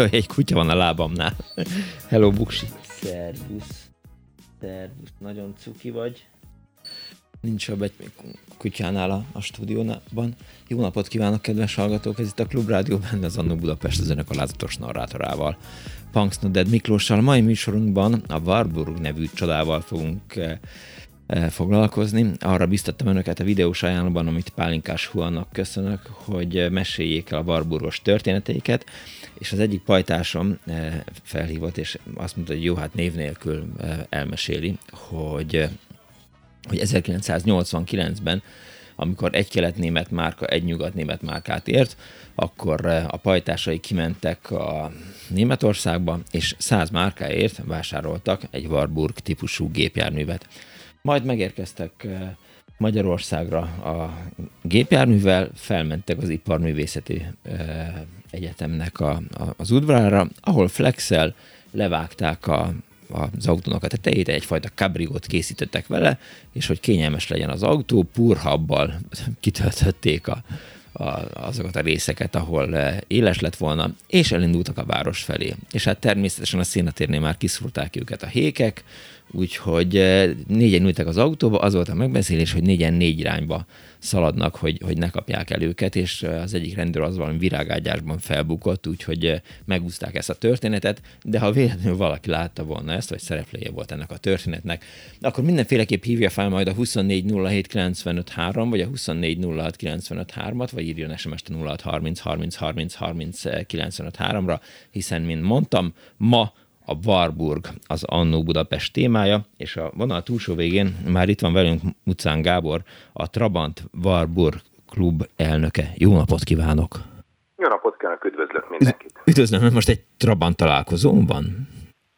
Jaj, egy kutya van a lábamnál. Hello, Buksi. Szervusz. Szervusz. Nagyon cuki vagy. Nincs jobb egy kutyánál a, a stúdióban. Jó napot kívánok, kedves hallgatók! Ez itt a Klubrádió, benne az Annó Budapest az önök alázatos narrátorával. Punks Dead Miklóssal. Mai műsorunkban a Warburg nevű csodával fogunk eh, foglalkozni. Arra biztattam önöket a videós ajánlóban, amit Pálinkás Huannak köszönök, hogy meséljék el a Warburgos történeteiket és az egyik pajtásom eh, felhívott, és azt mondta, hogy jó, hát név nélkül eh, elmeséli, hogy, hogy 1989-ben, amikor egy kelet-német márka, egy nyugat-német márkát ért, akkor a pajtásai kimentek a Németországba, és 100 márkáért vásároltak egy Warburg típusú gépjárművet. Majd megérkeztek Magyarországra a gépjárművel, felmentek az iparművészeti egyetemnek a, a, az udvarára, ahol flexel levágták a, az autónak a tetejét, egyfajta kabriót készítettek vele, és hogy kényelmes legyen az autó, purhabbal kitöltötték a, a, azokat a részeket, ahol éles lett volna, és elindultak a város felé. És hát természetesen a szénatérnél már kiszúrták őket a hékek, úgyhogy négyen ültek az autóba, az volt a megbeszélés, hogy négyen négy irányba szaladnak, hogy, hogy ne kapják el őket, és az egyik rendőr az valami virágágyásban felbukott, úgyhogy megúzták ezt a történetet, de ha véletlenül valaki látta volna ezt, vagy szereplője volt ennek a történetnek, akkor mindenféleképp hívja fel majd a 2407953, vagy a 2406953-at, vagy írjon SMS-t 0630 30 30 30 953-ra, hiszen, mint mondtam, ma a Warburg az Annó Budapest témája, és a vonal túlsó végén már itt van velünk Mucán Gábor, a Trabant Warburg klub elnöke. Jó napot kívánok! Jó napot kívánok, üdvözlök mindenkit! Üdvözlöm, most egy Trabant találkozón van?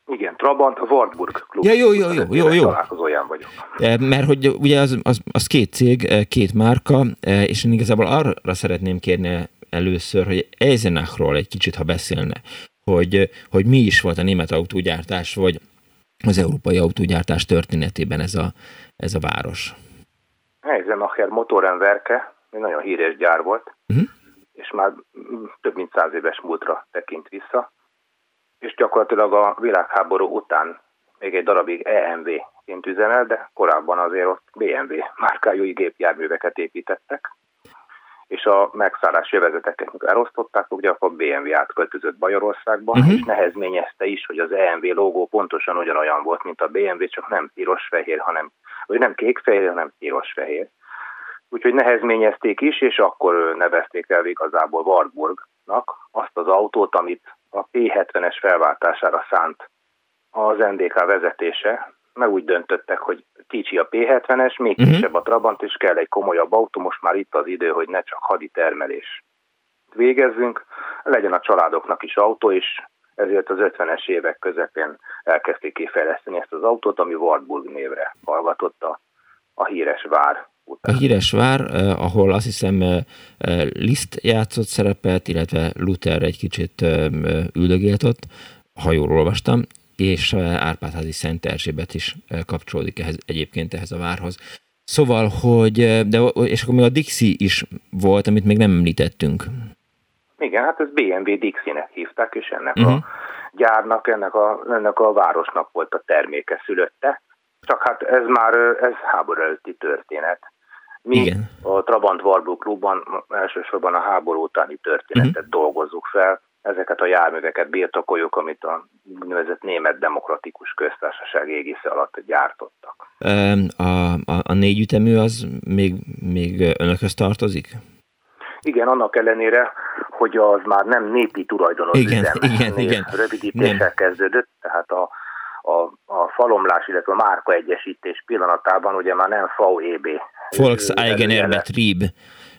Igen, Trabant, a Warburg klub. Ja, jó, jó, jó, jó, jó. Találkozóján vagyok. E, mert hogy ugye az, az, az két cég, e, két márka, e, és én igazából arra szeretném kérni először, hogy Eisenachról egy kicsit, ha beszélne hogy, hogy mi is volt a német autógyártás, vagy az európai autógyártás történetében ez a, ez a város. Eisenacher Motorenwerke, egy nagyon híres gyár volt, uh-huh. és már több mint száz éves múltra tekint vissza, és gyakorlatilag a világháború után még egy darabig EMV-ként üzemel, de korábban azért ott BMW márkájú gépjárműveket építettek és a megszállás jövezeteket elosztották, ugye akkor BMW átköltözött Bajorországba, uh-huh. és nehezményezte is, hogy az EMV logó pontosan ugyanolyan volt, mint a BMW, csak nem piros-fehér, hanem, vagy nem kék-fehér, hanem piros-fehér. Úgyhogy nehezményezték is, és akkor nevezték el igazából Wartburgnak azt az autót, amit a P70-es felváltására szánt az NDK vezetése, meg úgy döntöttek, hogy kicsi a P70-es, még uh-huh. kisebb a Trabant, és kell egy komolyabb autó, most már itt az idő, hogy ne csak haditermelés végezzünk, legyen a családoknak is autó, és ezért az 50-es évek közepén elkezdték kifejleszteni ezt az autót, ami Wartburg névre hallgatott a, a híres vár után. A híres vár, eh, ahol azt hiszem eh, eh, Liszt játszott szerepet, illetve Luther egy kicsit eh, üldögélt ott, ha jól olvastam, és Árpádházi Szent Erzsébet is kapcsolódik ehhez, egyébként ehhez a várhoz. Szóval, hogy, de, és akkor még a Dixie is volt, amit még nem említettünk. Igen, hát ez BMW Dixie-nek hívták, és ennek uh-huh. a gyárnak, ennek a, ennek a városnak volt a terméke szülötte. Csak hát ez már ez háború előtti történet. Mi Igen. a Trabant Warburg Klubban elsősorban a háború utáni történetet uh-huh. dolgozzuk fel, ezeket a járműveket birtokoljuk, amit a úgynevezett német demokratikus köztársaság égisze alatt gyártottak. A, a, a négy ütemű az még, még önökhöz tartozik? Igen, annak ellenére, hogy az már nem népi tulajdonos igen, üzem, igen, igen. rövidítéssel kezdődött, tehát a, a, a falomlás, illetve a márka egyesítés pillanatában ugye már nem VEB. Volkswagen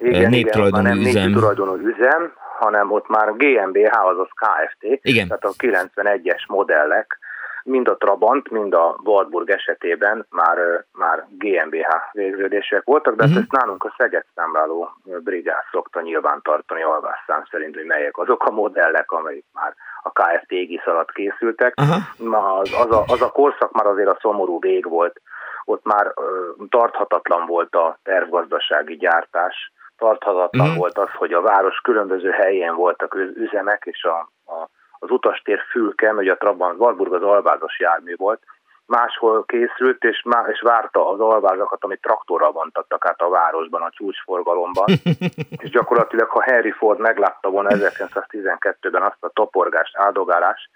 Erbetrieb néptulajdonú üzem. Nem tulajdonú üzem, hanem ott már GmbH, azaz KFT, Igen. tehát a 91-es modellek, mind a Trabant, mind a Wartburg esetében már, már GmbH végződések voltak, de uh-huh. ezt nálunk a Szeged számláló brigád szokta nyilván tartani alvásszám szerint, hogy melyek azok a modellek, amelyek már a KFT égisz alatt készültek. Uh-huh. Az, az, a, az a korszak már azért a szomorú vég volt, ott már ö, tarthatatlan volt a tervgazdasági gyártás, tarthatatlan uh-huh. volt az, hogy a város különböző helyén voltak üzemek, és a, a, az utastér fülke, hogy a Trabant Warburg az alvázas jármű volt, máshol készült, és, má, és várta az alvázakat, amit traktorral vontattak át a városban, a csúcsforgalomban. és gyakorlatilag, ha Henry Ford meglátta volna 1912-ben azt a toporgást, áldogálást,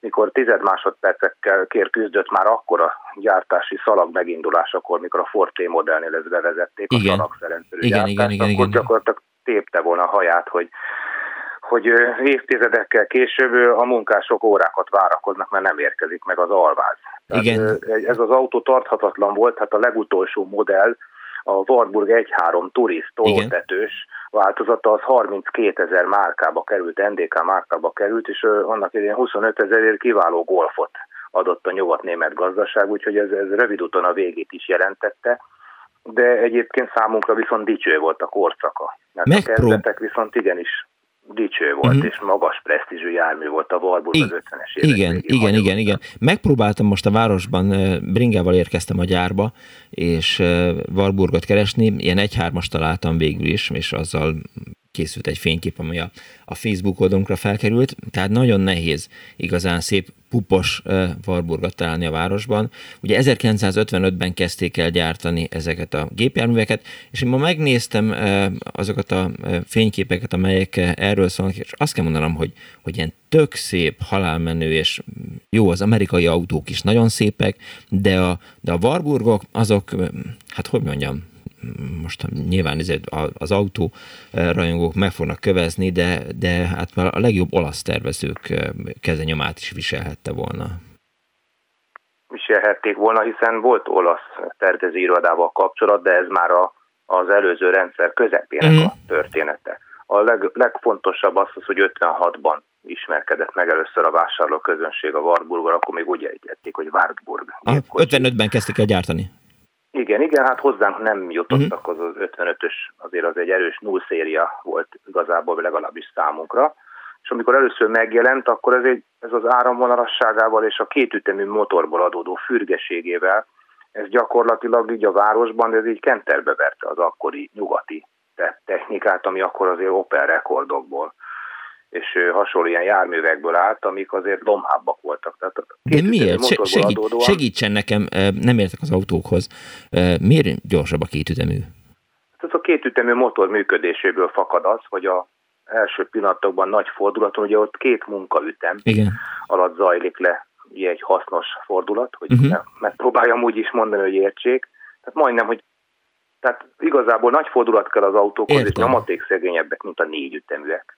mikor tized másodpercekkel kér küzdött már akkor a gyártási szalag megindulásakor, mikor a Ford T modellnél ezt bevezették, igen. a szalagszerenszerű igen, gyártást, igen, igen, akkor igen, gyakorlatilag tépte volna a haját, hogy hogy évtizedekkel később a munkások órákat várakoznak, mert nem érkezik meg az alváz. Tehát Igen. Ez az autó tarthatatlan volt, hát a legutolsó modell, a Warburg 1.3 Turist tolótetős változata az 32 ezer márkába került, NDK márkába került, és annak idején 25 ezerért kiváló golfot adott a nyugat-német gazdaság, úgyhogy ez, ez rövid úton a végét is jelentette, de egyébként számunkra viszont dicső volt a korszaka. Mert Megprób- a kezdetek viszont igenis dicső volt, uh-huh. és magas presztízsű jármű volt a Warburg az 50-es évek Igen, igen, igen, igen. Megpróbáltam most a városban, bringával érkeztem a gyárba, és Warburgot keresni, ilyen egy-hármas találtam végül is, és azzal készült egy fénykép, ami a, a Facebook oldalunkra felkerült, tehát nagyon nehéz igazán szép pupos Warburgot találni a városban. Ugye 1955-ben kezdték el gyártani ezeket a gépjárműveket, és én ma megnéztem azokat a fényképeket, amelyek erről szólnak, és azt kell mondanom, hogy, hogy ilyen tök szép, halálmenő, és jó, az amerikai autók is nagyon szépek, de a, de a Warburgok, azok, hát hogy mondjam, most nyilván ezért az autó eh, rajongók meg fognak kövezni, de, de hát már a legjobb olasz tervezők eh, kezenyomát is viselhette volna. Viselhették volna, hiszen volt olasz tervezőirodával kapcsolat, de ez már a, az előző rendszer közepének mm. a története. A leg, legfontosabb az, az hogy 56-ban ismerkedett meg először a vásárló közönség a Wartburggal, akkor még úgy ejtették, hogy Wartburg. 55-ben kezdték el gyártani. Igen, igen, hát hozzánk nem jutottak uh-huh. az, az 55-ös, azért az egy erős null széria volt igazából legalábbis számunkra. És amikor először megjelent, akkor ez, egy, ez az áramvonalasságával és a kétütemű motorból adódó fürgeségével, ez gyakorlatilag így a városban, ez így kenterbe verte az akkori nyugati technikát, ami akkor azért Opel rekordokból és hasonló ilyen járművekből állt, amik azért lomhábbak voltak. Tehát De miért? Segít, adódóan... Segítsen nekem, nem értek az autókhoz. Miért gyorsabb a kétütemű? Hát ez a kétütemű motor működéséből fakad az, hogy a első pillanatokban nagy fordulaton, ugye ott két munkaütem Igen. alatt zajlik le egy hasznos fordulat, hogy uh-huh. megpróbáljam úgy is mondani, hogy értsék. Tehát majdnem, hogy tehát igazából nagy fordulat kell az autókhoz, Értem. és nyomaték szegényebbek, mint a négy üteműek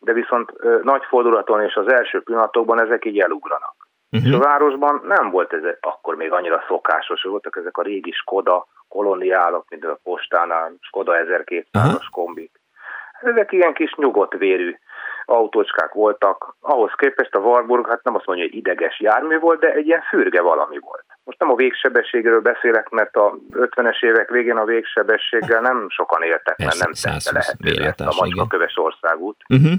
de viszont nagy fordulaton és az első pillanatokban ezek így elugranak. Uh-huh. És a városban nem volt ez akkor még annyira szokásos, voltak ezek a régi Skoda koloniálok, mint a postánál, Skoda 1200-as uh-huh. kombik. Ezek ilyen kis nyugodt vérű autócskák voltak. Ahhoz képest a Warburg, hát nem azt mondja, hogy ideges jármű volt, de egy ilyen fürge valami volt. Most nem a végsebességről beszélek, mert a 50-es évek végén a végsebességgel nem sokan éltek, mert nem tette lehetővé ezt a macskaköves országút. Uh-huh.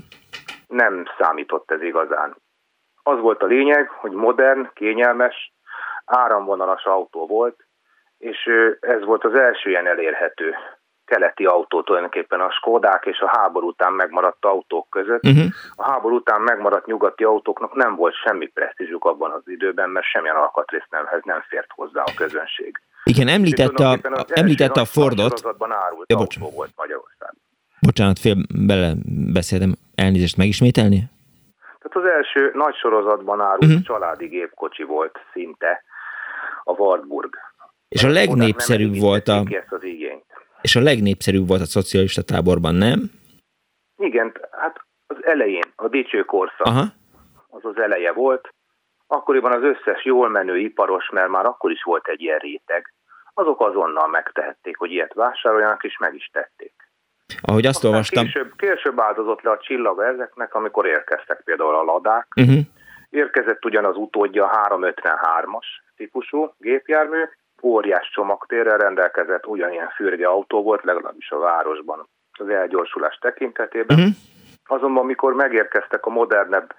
Nem számított ez igazán. Az volt a lényeg, hogy modern, kényelmes, áramvonalas autó volt, és ez volt az első ilyen elérhető keleti autó tulajdonképpen a Skodák és a háború után megmaradt autók között. Uh-huh. A háború után megmaradt nyugati autóknak nem volt semmi presztízsük abban az időben, mert semmilyen alkatrésznemhez nem fért hozzá a közönség. Igen, említette a, említette a Fordot. árult ja, autó volt Magyarország. Bocsánat, fél bele beszéltem, elnézést megismételni? Tehát az első nagy sorozatban árult uh-huh. családi gépkocsi volt szinte a Wartburg. És a legnépszerűbb volt a... Ezt az igényt. És a legnépszerűbb volt a szocialista táborban, nem? Igen, hát az elején, a dicső korszak, Aha. az az eleje volt. Akkoriban az összes jól menő iparos, mert már akkor is volt egy ilyen réteg, azok azonnal megtehették, hogy ilyet vásároljanak, és meg is tették. Ahogy azt Aztán olvastam... Később, később áldozott le a csillaga ezeknek, amikor érkeztek például a ladák. Uh-huh. Érkezett ugyan az utódja a 353-as típusú gépjármű, óriás csomagtérrel rendelkezett, ugyanilyen fürge autó volt, legalábbis a városban az elgyorsulás tekintetében. Uh-huh. Azonban, amikor megérkeztek a modernebb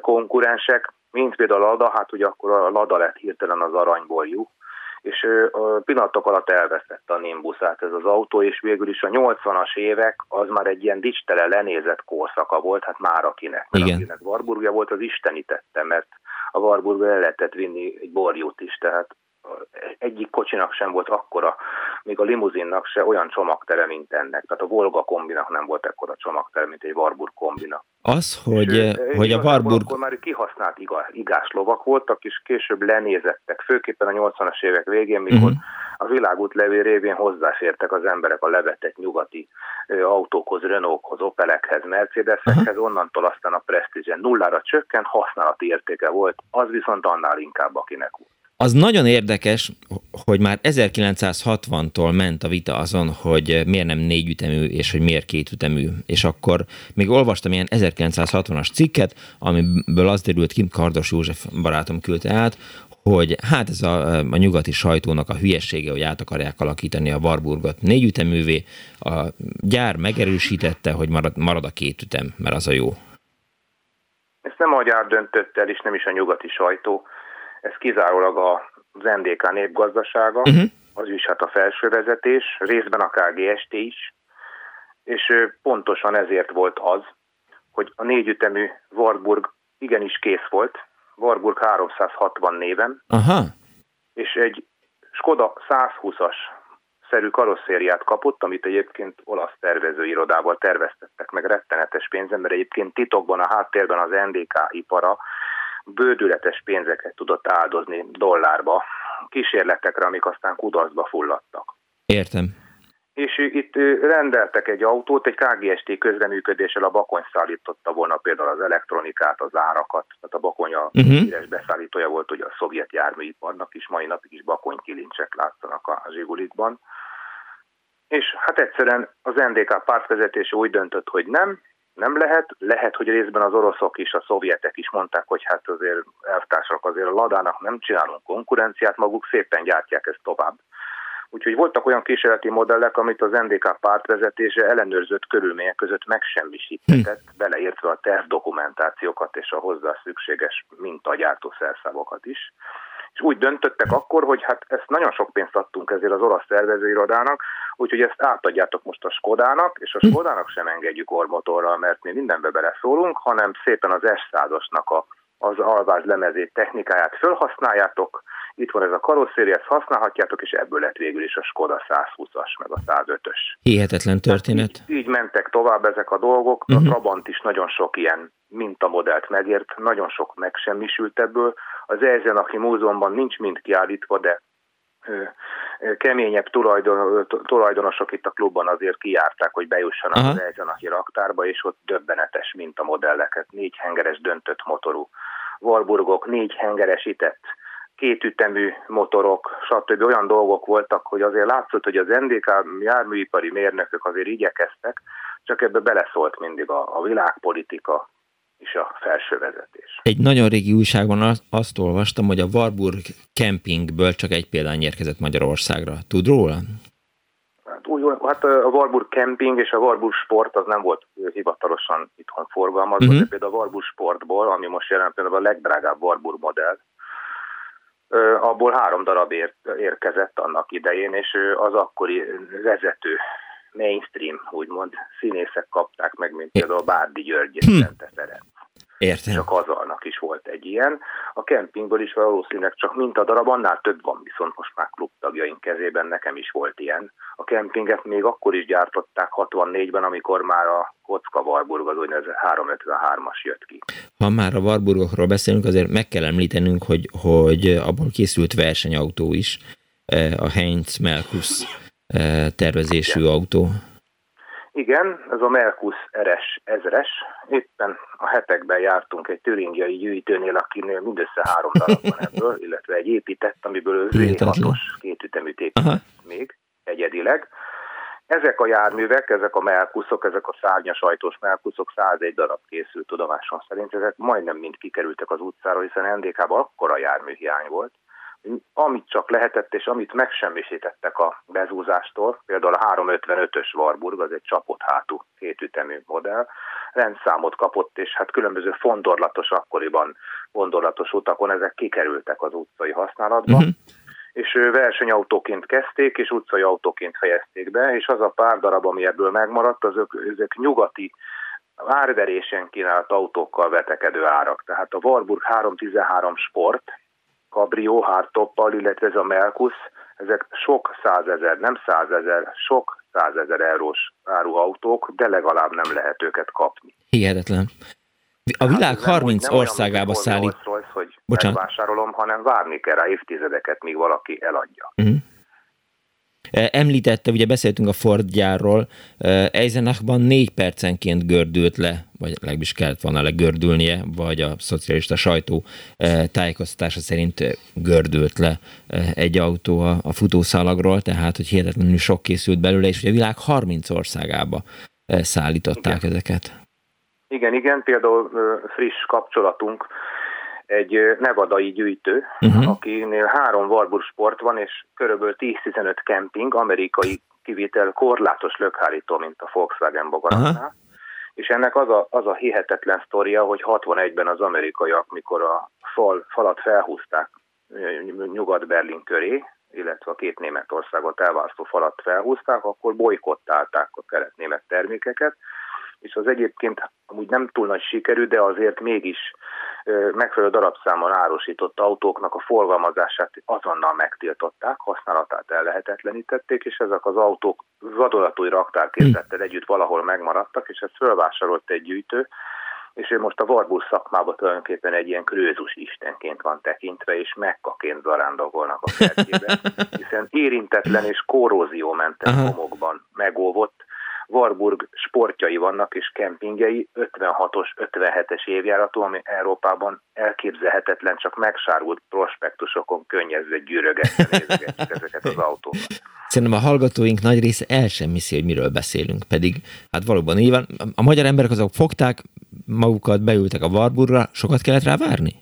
konkurensek, mint például a Lada, hát ugye akkor a Lada lett hirtelen az aranyból jó, és a pillanatok alatt elvesztette a Nimbusát ez az autó, és végül is a 80-as évek az már egy ilyen dicstele lenézett korszaka volt, hát már akinek, Igen. akinek Warburgja volt, az istenítette, mert a Warburgba el lehetett vinni egy borjút is, tehát egyik kocsinak sem volt akkora, még a limuzinnak se olyan csomagtere, mint ennek. Tehát a Volga kombinak nem volt ekkora csomagtere, mint egy Warburg kombina. Az, hogy, és, hogy a Warburg... Akkor már kihasznált igás lovak voltak, és később lenézettek, főképpen a 80-as évek végén, mikor uh-huh. a világútlevél révén hozzáfértek az emberek a levetett nyugati autókhoz, Renaulthoz, Opelekhez, Mercedesekhez, uh-huh. onnantól aztán a presztízsen nullára csökkent, használati értéke volt, az viszont annál inkább akinek volt. Az nagyon érdekes, hogy már 1960-tól ment a vita azon, hogy miért nem négyütemű, és hogy miért kétütemű. És akkor még olvastam ilyen 1960-as cikket, amiből az derült ki, Kardos József barátom küldte át, hogy hát ez a, a nyugati sajtónak a hülyessége, hogy át akarják alakítani a Warburgot négyüteművé. A gyár megerősítette, hogy marad, marad a kétütem, mert az a jó. Ezt nem a gyár döntött el, és nem is a nyugati sajtó ez kizárólag az NDK népgazdasága, uh-huh. az is hát a felső vezetés, részben a KGST is, és pontosan ezért volt az, hogy a négyütemű Warburg igenis kész volt, Warburg 360 néven, Aha. és egy Skoda 120-as szerű karosszériát kapott, amit egyébként olasz tervezőirodával terveztettek meg rettenetes pénzen, mert egyébként titokban a háttérben az NDK ipara bődületes pénzeket tudott áldozni dollárba, kísérletekre, amik aztán kudarcba fulladtak. Értem. És itt rendeltek egy autót, egy KGST közreműködéssel a Bakony szállította volna például az elektronikát, az árakat, tehát a Bakony a uh-huh. beszállítója volt ugye a szovjet járműiparnak is, mai napig is Bakony kilincsek látszanak a Zsigulikban. És hát egyszerűen az NDK pártvezetése úgy döntött, hogy nem, nem lehet. Lehet, hogy részben az oroszok is, a szovjetek is mondták, hogy hát azért elvtársak azért a Ladának nem csinálunk konkurenciát, maguk szépen gyártják ezt tovább. Úgyhogy voltak olyan kísérleti modellek, amit az NDK pártvezetése ellenőrzött körülmények között megsemmisített, hm. beleértve a tervdokumentációkat és a hozzá szükséges mintagyártó szerszámokat is és úgy döntöttek akkor, hogy hát ezt nagyon sok pénzt adtunk ezért az olasz szervezőirodának, úgyhogy ezt átadjátok most a Skodának, és a Skodának sem engedjük ormotorral, mert mi mindenbe beleszólunk, hanem szépen az S100-osnak a, az alváz lemezét, technikáját felhasználjátok, itt van ez a karosszéri, ezt használhatjátok, és ebből lett végül is a Skoda 120-as, meg a 105-ös. Hihetetlen történet. Így, így mentek tovább ezek a dolgok, uh-huh. a mhm. Trabant is nagyon sok ilyen mintamodellt megért, nagyon sok megsemmisült ebből. Az Eisenach múzeumban nincs mind kiállítva, de keményebb tulajdon, tulajdonosok itt a klubban azért kijárták, hogy bejussanak Aha. az Eisenachi raktárba, és ott döbbenetes mintamodelleket, négy hengeres döntött motorú Warburgok, négy hengeresített kétütemű motorok, stb. olyan dolgok voltak, hogy azért látszott, hogy az NDK járműipari mérnökök azért igyekeztek, csak ebbe beleszólt mindig a, a világpolitika, és a felső vezetés. Egy nagyon régi újságban azt olvastam, hogy a Warburg campingből csak egy példány érkezett Magyarországra. Tud róla? Hát, úgy, hát a Warburg Camping és a Warburg Sport az nem volt hivatalosan itthon forgalmazva, uh-huh. de például a Warburg Sportból, ami most jelen például a legdrágább Warburg modell, abból három darab ér, érkezett annak idején, és az akkori vezető mainstream, úgymond színészek kapták meg, mint például Bárdi György és hm. Szente Ferenc. Értem. A kazalnak is volt egy ilyen. A kempingből is valószínűleg csak mint a darab, annál több van, viszont most már klubtagjaink kezében nekem is volt ilyen. A kempinget még akkor is gyártották 64-ben, amikor már a kocka Warburg, az úgynevezett 353-as jött ki. Ha már a Warburgokról beszélünk, azért meg kell említenünk, hogy, hogy abból készült versenyautó is, eh, a Heinz Melkus tervezésű Igen. autó. Igen, ez a Merkus RS ezres. Éppen a hetekben jártunk egy türingiai gyűjtőnél, akinél mindössze három darab van ebből, illetve egy épített, amiből V6-os kétüteműt épített még egyedileg. Ezek a járművek, ezek a melkuszok, ezek a szárnyas ajtós melkuszok 101 darab készült tudomásom szerint, ezek majdnem mind kikerültek az utcára, hiszen NDK-ban akkora járműhiány volt, amit csak lehetett, és amit megsemmisítettek a bezúzástól, például a 355-ös Warburg, az egy csapott hátú kétütemű modell, rendszámot kapott, és hát különböző fondorlatos akkoriban fondorlatos utakon ezek kikerültek az utcai használatba, uh-huh. és versenyautóként kezdték, és utcai autóként fejezték be, és az a pár darab, ami ebből megmaradt, azok ezek nyugati árverésen kínált autókkal vetekedő árak. Tehát a Warburg 313 Sport, Cabrio hardtoppal, illetve ez a Melkus, ezek sok százezer, nem százezer, sok százezer eurós áruautók, de legalább nem lehet őket kapni. Hihetetlen. A hát világ hát 30 nem országába olyan, szállít. Rolls, hogy Bocsánat. megvásárolom, hanem várni kell rá évtizedeket, míg valaki eladja. Uh-huh. Említette, ugye beszéltünk a Ford gyárról, Eisenachban négy percenként gördült le, vagy legalábbis kellett volna legördülnie, vagy a szocialista sajtó tájékoztatása szerint gördült le egy autó a futószalagról, tehát hogy hihetetlenül sok készült belőle, és ugye a világ 30 országába szállították igen. ezeket. Igen, igen, például friss kapcsolatunk egy nevadai gyűjtő, uh-huh. akinél három Warburg sport van, és körülbelül 10-15 kemping, amerikai kivétel korlátos lökhárító, mint a Volkswagen bogaratnál. Uh-huh. És ennek az a, az a hihetetlen sztoria, hogy 61-ben az amerikaiak, mikor a fal, falat felhúzták Nyugat-Berlin köré, illetve a két Németországot elválasztó falat felhúzták, akkor bolykottálták a kelet-német termékeket, és az egyébként amúgy nem túl nagy sikerű, de azért mégis megfelelő darabszámmal árusított autóknak a forgalmazását azonnal megtiltották, használatát ellehetetlenítették, és ezek az autók vadonatúj raktárkészlettel együtt valahol megmaradtak, és ezt fölvásárolt egy gyűjtő, és ő most a Warburg szakmában tulajdonképpen egy ilyen krőzus istenként van tekintve, és mekkaként zarándogolnak a kertjében, hiszen érintetlen és korróziómentes homokban megóvott, Warburg sportjai vannak és kempingjei, 56-os, 57-es évjáratú, ami Európában elképzelhetetlen, csak megsárult prospektusokon könnyezve gyűrögetve nézegetjük ezeket az autókat. Szerintem a hallgatóink nagy része el sem hiszi, hogy miről beszélünk, pedig hát valóban nyilván a magyar emberek azok fogták magukat, beültek a Warburgra, sokat kellett rá várni?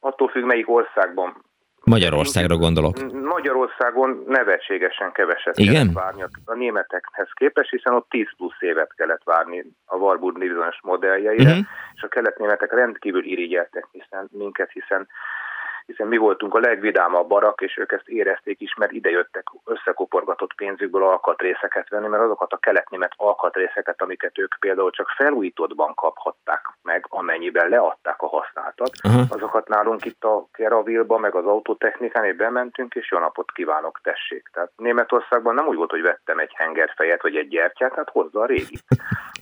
Attól függ, melyik országban Magyarországra gondolok. Magyarországon nevetségesen keveset Igen? kellett várni a németekhez képest, hiszen ott 10 plusz évet kellett várni a Warburg bizonyos modelljeire, uh-huh. és a kelet-németek rendkívül irigyeltek hiszen, minket, hiszen hiszen mi voltunk a legvidámabb barak, és ők ezt érezték is, mert idejöttek összekoporgatott pénzükből alkatrészeket venni, mert azokat a keletnémet alkatrészeket, amiket ők például csak felújítottban kaphatták meg, amennyiben leadták a használtat, uh-huh. azokat nálunk itt a Keravilba, meg az autotechnikán, bementünk, és jó napot kívánok, tessék. Tehát Németországban nem úgy volt, hogy vettem egy hengerfejet, vagy egy gyertyát, hát hozza a régit.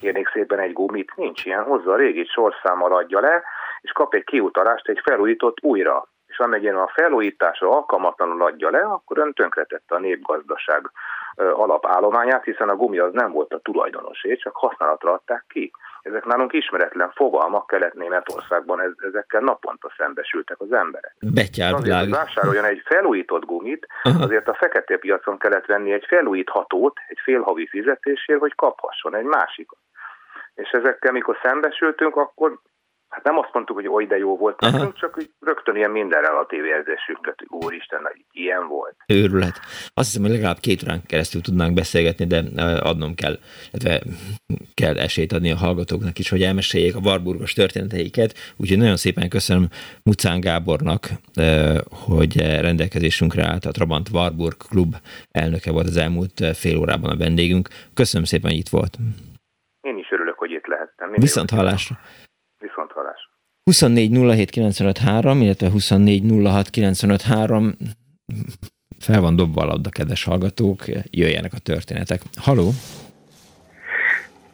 Kérnék szépen egy gumit, nincs ilyen, hozza a régit, sorszámmal adja le, és kap egy kiutalást, egy felújított újra és amennyiben a felújításra alkalmatlanul adja le, akkor ön tönkretette a népgazdaság alapállományát, hiszen a gumi az nem volt a tulajdonosé, csak használatra adták ki. Ezek nálunk ismeretlen fogalmak Kelet-Németországban, ezekkel naponta szembesültek az emberek. Betyár Azért, vásároljon egy felújított gumit, Aha. azért a fekete piacon kellett venni egy felújíthatót, egy félhavi fizetésért, hogy kaphasson egy másikat. És ezekkel, mikor szembesültünk, akkor hát nem azt mondtuk, hogy oly de jó volt nekünk, csak hogy rögtön ilyen minden relatív érzésünk hogy úristen, hogy ilyen volt. Őrület. Azt hiszem, hogy legalább két órán keresztül tudnánk beszélgetni, de adnom kell, illetve kell esélyt adni a hallgatóknak is, hogy elmeséljék a Warburgos történeteiket. Úgyhogy nagyon szépen köszönöm Mucán Gábornak, hogy rendelkezésünkre állt a Trabant Warburg Klub elnöke volt az elmúlt fél órában a vendégünk. Köszönöm szépen, hogy itt volt. Én is örülök, hogy itt lehettem. Minden Viszont hallásra. Viszont hallásra. 24 illetve 24 fel van dobva a labda, kedves hallgatók, jöjjenek a történetek. Haló!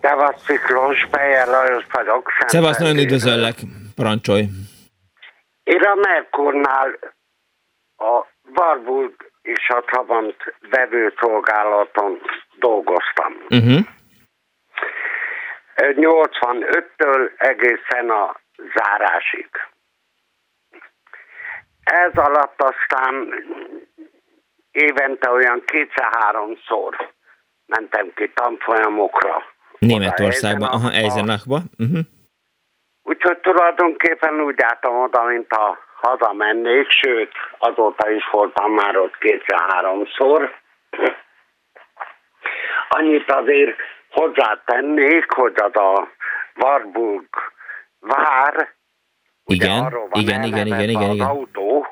Szevasz Miklós, Bejer Lajos vagyok. Szevasz, nagyon üdvözöllek, parancsolj! Én a Merkurnál a Warburg és a Trabant vevőszolgálaton dolgoztam. Uh-huh. 85-től egészen a zárásig. Ez alatt aztán évente olyan kétszer-háromszor mentem ki tanfolyamokra. Németországban, aha, Eisenachba. Uh-huh. Úgyhogy tulajdonképpen úgy álltam oda, mint a hazamennék, sőt, azóta is voltam már ott kétszer-háromszor. Annyit azért hozzátennék, hogy az a Warburg vár, igen, igen, igen, igen, igen, az igen. autó,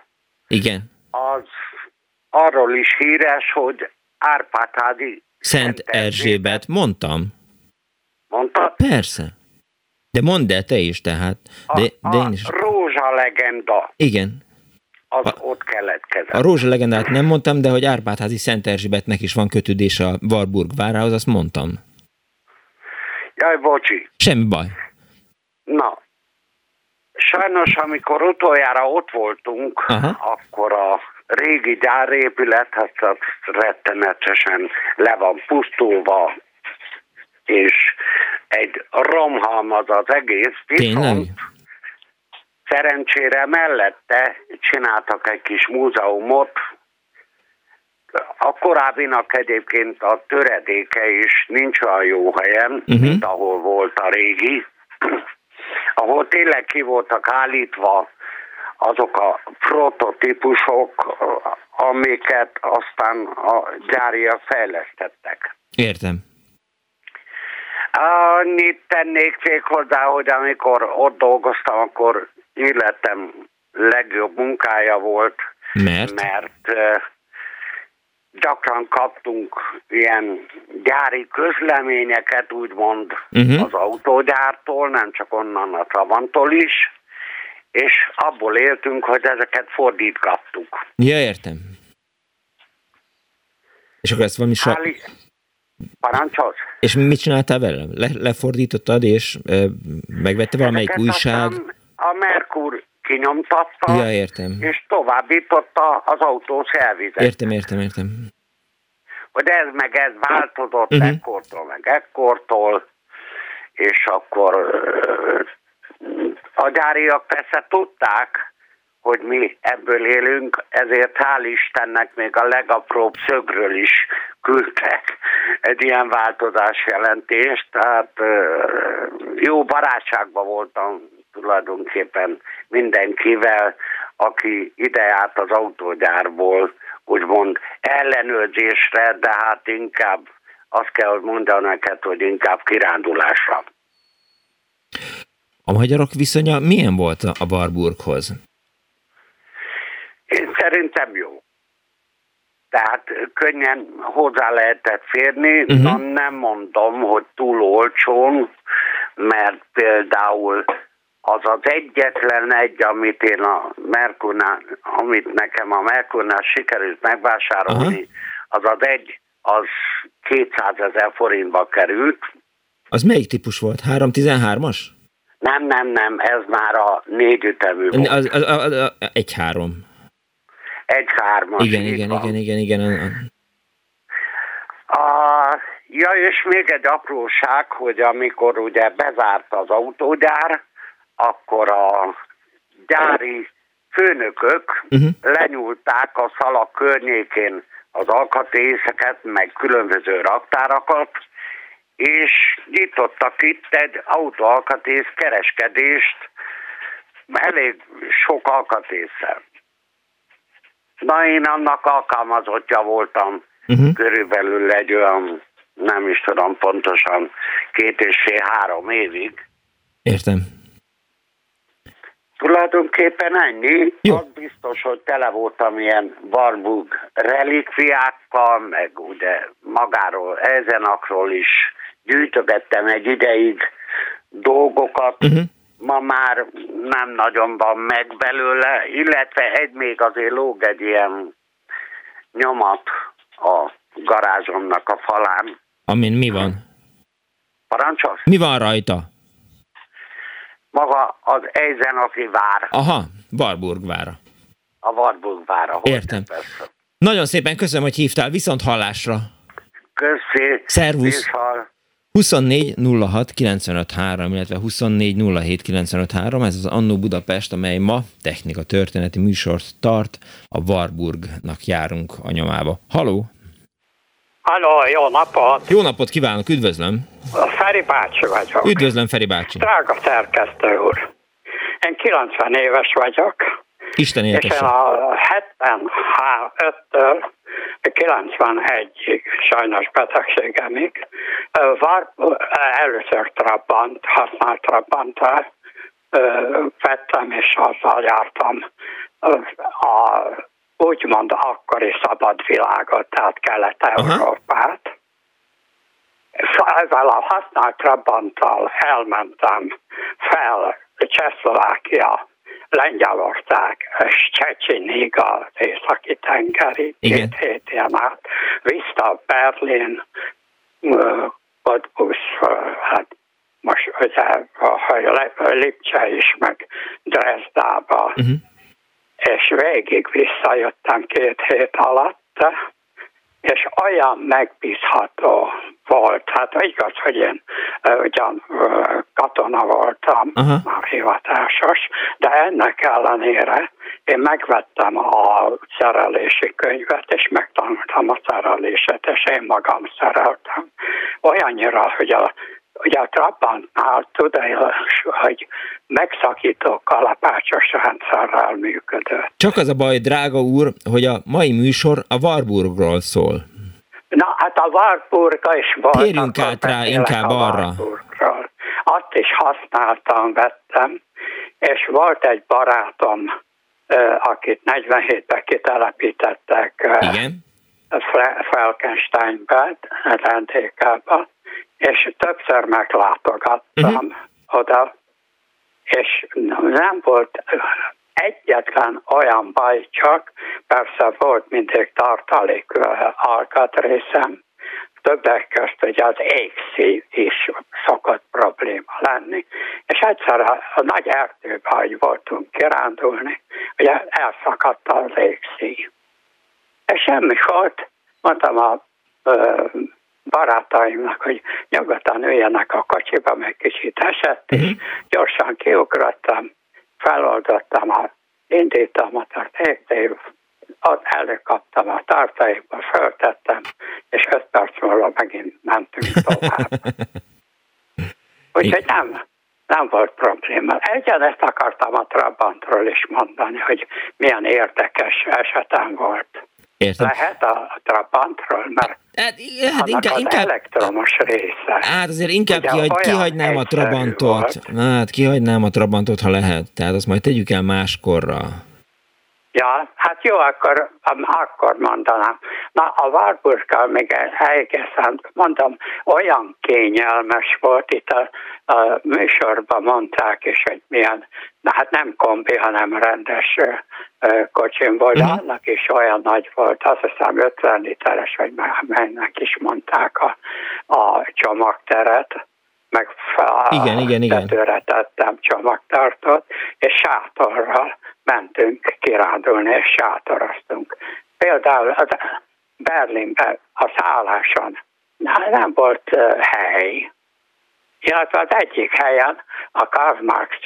igen. az arról is híres, hogy Árpátádi Szent Erzsébet, mondtam. Mondtad? Persze. De mondd el te is, tehát. De, a, de én is. A rózsa legenda. Igen. Az a, ott keletkezett. A rózsa legendát nem mondtam, de hogy Árpádházi Szent Erzsébetnek is van kötődése a Warburg várához, azt mondtam. Jaj, bocsi. Semmi baj. Na, sajnos, amikor utoljára ott voltunk, Aha. akkor a régi gyárépület, hát az rettenetesen le van pusztulva, és egy romhalmaz az egész. Tényleg? Szerencsére mellette csináltak egy kis múzeumot, a korábbinak egyébként a töredéke is nincs olyan jó helyen, uh-huh. mint ahol volt a régi, ahol tényleg ki voltak állítva azok a prototípusok, amiket aztán a gyáriak fejlesztettek. Értem. Annyit tennék még hozzá, hogy amikor ott dolgoztam, akkor életem legjobb munkája volt, mert, mert gyakran kaptunk ilyen gyári közleményeket, úgymond uh-huh. az autógyártól, nem csak onnan a Trabantól is, és abból éltünk, hogy ezeket fordítgattuk. Ja, értem. És akkor ezt valami sa... Háli... Parancsolsz? És mit csináltál vele? Le, lefordítottad, és e, megvette valamelyik újság? A Merkur kinyomtatta, ja, értem. és továbbította az autó szervizet. Értem, értem, értem. Hogy ez meg ez változott uh-huh. ekkortól, meg ekkortól, és akkor a gyáriak persze tudták, hogy mi ebből élünk, ezért hál' Istennek még a legapróbb szögről is küldtek egy ilyen változás jelentést, tehát jó barátságban voltam tulajdonképpen mindenkivel, aki ide járt az autógyárból, úgymond ellenőrzésre, de hát inkább azt kell, hogy mondjam neked, hogy inkább kirándulásra. A magyarok viszonya milyen volt a Barburghoz? Én szerintem jó. Tehát könnyen hozzá lehetett férni, uh-huh. na nem mondom, hogy túl olcsón, mert például az az egyetlen egy, amit én a Merkurnál, amit nekem a Merkurnál sikerült megvásárolni, uh-huh. az az egy, az 200 ezer forintba került. Az melyik típus volt? 313-as? Nem, nem, nem, ez már a négy ütemű volt. Az, az, az, az, egy három. Egy hármas. Igen, igen, igen, igen, igen, igen. A, ja, és még egy apróság, hogy amikor ugye bezárt az autógyár, akkor a gyári főnökök uh-huh. lenyúlták a szalak környékén az alkatrészeket, meg különböző raktárakat, és nyitottak itt egy autóalkatrész kereskedést elég sok alkatrészsel. Na, én annak alkalmazottja voltam uh-huh. körülbelül egy olyan, nem is tudom pontosan, két és fél, három évig. Értem. Tulajdonképpen ennyi. Jó. Az biztos, hogy tele voltam ilyen barbug relikviákkal, meg ugye magáról, ezenakról is gyűjtögettem egy ideig dolgokat. Uh-huh. Ma már nem nagyon van meg belőle, illetve egy még azért lóg egy ilyen nyomat a garázsomnak a falán. Amin mi van? Parancsos? Mi van rajta? Maga az Eisenaki vár. Aha, Warburg vára. A Warburg vára. Értem. Nagyon szépen köszönöm, hogy hívtál. Viszont hallásra. Köszi. Szervusz. Viszhal. 24 06 95 3, illetve 24 07 95 3, ez az Annó Budapest, amely ma technika történeti műsort tart, a Warburgnak járunk a nyomába. Haló! Halló, jó napot! Jó napot kívánok, üdvözlöm! Feri bácsi vagyok. Üdvözlöm, Feri bácsi! Drága szerkesztő úr! Én 90 éves vagyok. Isten És én a 75-től 91-ig sajnos betegségemig var, először Trabant, használt Trabanttal vettem, és azzal jártam a úgymond akkori szabad világot, tehát Kelet-Európát. Ezzel a használt Trabanttal elmentem fel Csehszlovákia, Lengyelország, Csecsinig az északi tengeri, két héten át, vissza Berlin, Kodbusz, hát most ugye a Lipcse is, meg Dresdába, uh-huh. És végig visszajöttem két hét alatt, és olyan megbízható volt. Hát igaz, hogy én ugyan katona voltam, uh-huh. már hivatásos, de ennek ellenére én megvettem a szerelési könyvet, és megtanultam a szerelését, és én magam szereltem. Olyannyira, hogy a Ugye a Trabantnál tudja, hogy megszakító kalapácsos rendszerrel működött. Csak az a baj, drága úr, hogy a mai műsor a Warburgról szól. Na, hát a Warburga is volt. Térjünk át rá inkább arra. Azt is használtam, vettem, és volt egy barátom, akit 47-ben kitelepítettek Igen. Falkensteinbe, Rentékába, és többször meglátogattam uh-huh. oda, és nem volt egyetlen olyan baj csak, persze volt mindig tartalék alkatrészem, többek közt ugye az égszív is szokott probléma lenni, és egyszer a, a nagy erdőben, hogy voltunk kirándulni, ugye elszakadt az égszív. És semmi volt, mondtam a ö, barátaimnak, hogy nyugodtan üljenek a kocsiba, meg kicsit esett, és uh-huh. gyorsan kiugrottam, feloldottam a indítómotort, égtév, ott előkaptam a tartalékba, föltettem, és öt perc múlva megint mentünk tovább. Úgyhogy nem, nem volt probléma. Egyenet akartam a Trabantról is mondani, hogy milyen érdekes esetem volt. Értem. Lehet a Trabantról, mert hát, hát inkább, az inkább, elektromos része. Hát azért inkább kihagy, kihagynám a Trabantot. Na, hát kihagynám a Trabantot, ha lehet. Tehát azt majd tegyük el máskorra. Ja, hát jó, akkor, akkor mondanám. Na, a Warburggal még egészen, mondom, olyan kényelmes volt, itt a, a műsorban mondták is, hogy milyen, na hát nem kombi, hanem rendes kocsim volt, uh-huh. annak is olyan nagy volt, azt hiszem 50 literes, vagy mennek is mondták a, a csomagteret, meg fel, igen, igen, igen. tettem csomagtartót, és sátorral mentünk kirándulni, és sátoroztunk. Például az Berlinben a szálláson nem volt hely, illetve az egyik helyen a Karl Marx,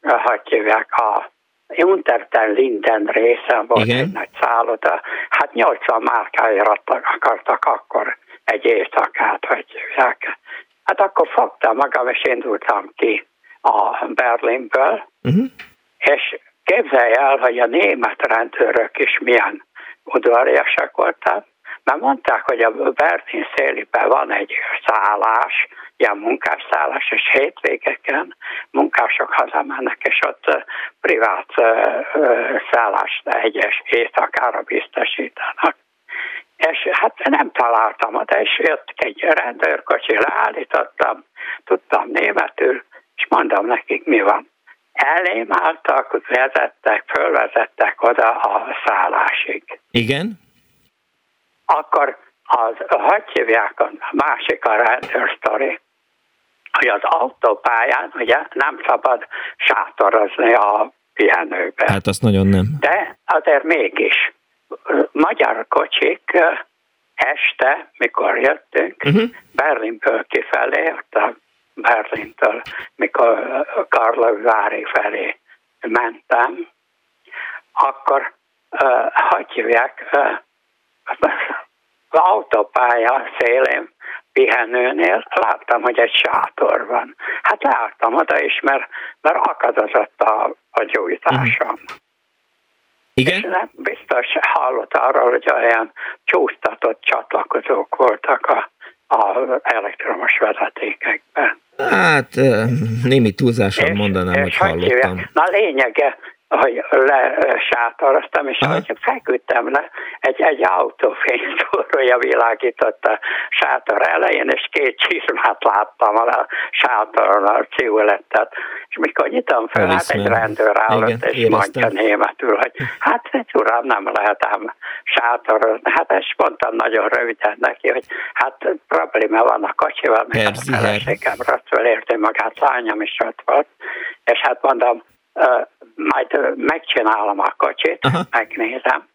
hogy hívják, a Unterten Linden részen volt Igen. egy nagy szálloda. Hát 80 márkáért akartak akkor egy éjszakát, hogy hívják. Hát akkor fogtam magam, és indultam ki a Berlinből, uh-huh És képzelj el, hogy a német rendőrök is milyen udvariasak voltak, mert mondták, hogy a Bertin széliben van egy szállás, ilyen munkásszállás, és hétvégeken munkások hazamennek, és ott privát szállást egyes éjszakára biztosítanak. És hát nem találtam oda, és jött egy rendőrkocsi, leállítottam, tudtam németül, és mondom nekik, mi van. Elém álltak, vezettek, fölvezettek oda a szállásig. Igen? Akkor az, hogy hívják a másik a rendőr sztori, hogy az autópályán ugye nem szabad sátorozni a pihenőben. Hát azt nagyon nem. De azért mégis magyar kocsik este, mikor jöttünk, uh-huh. Berlinből kifelé, ott a Berlintől, mikor Karlovvári felé mentem, akkor uh, hogy hívják, uh, az autópálya szélén pihenőnél láttam, hogy egy sátor van. Hát láttam oda is, mert, mert akadozott a, a gyújtásom. Uh-huh. Igen? És nem biztos hallott arról, hogy olyan csúsztatott csatlakozók voltak a, a elektromos vezetékekben. Hát némi túlzással mondanám, és hogy hallottam. Na lényege, hogy lesátoroztam, és Aha. ahogy feküdtem le, egy, egy autófényszórója világított a sátor elején, és két csizmát láttam a sátoron a ciulettet. És mikor nyitom fel, hát egy rendőr állott, Igen, és éreztem. mondja németül, hogy hát uram, nem lehet ám sátorozni. Hát ezt mondtam nagyon röviden neki, hogy hát probléma van a kocsival, mert a feleségem rosszul érti magát, lányom is ott volt, és hát mondom, majd megcsinálom a kocsit, Aha. megnézem,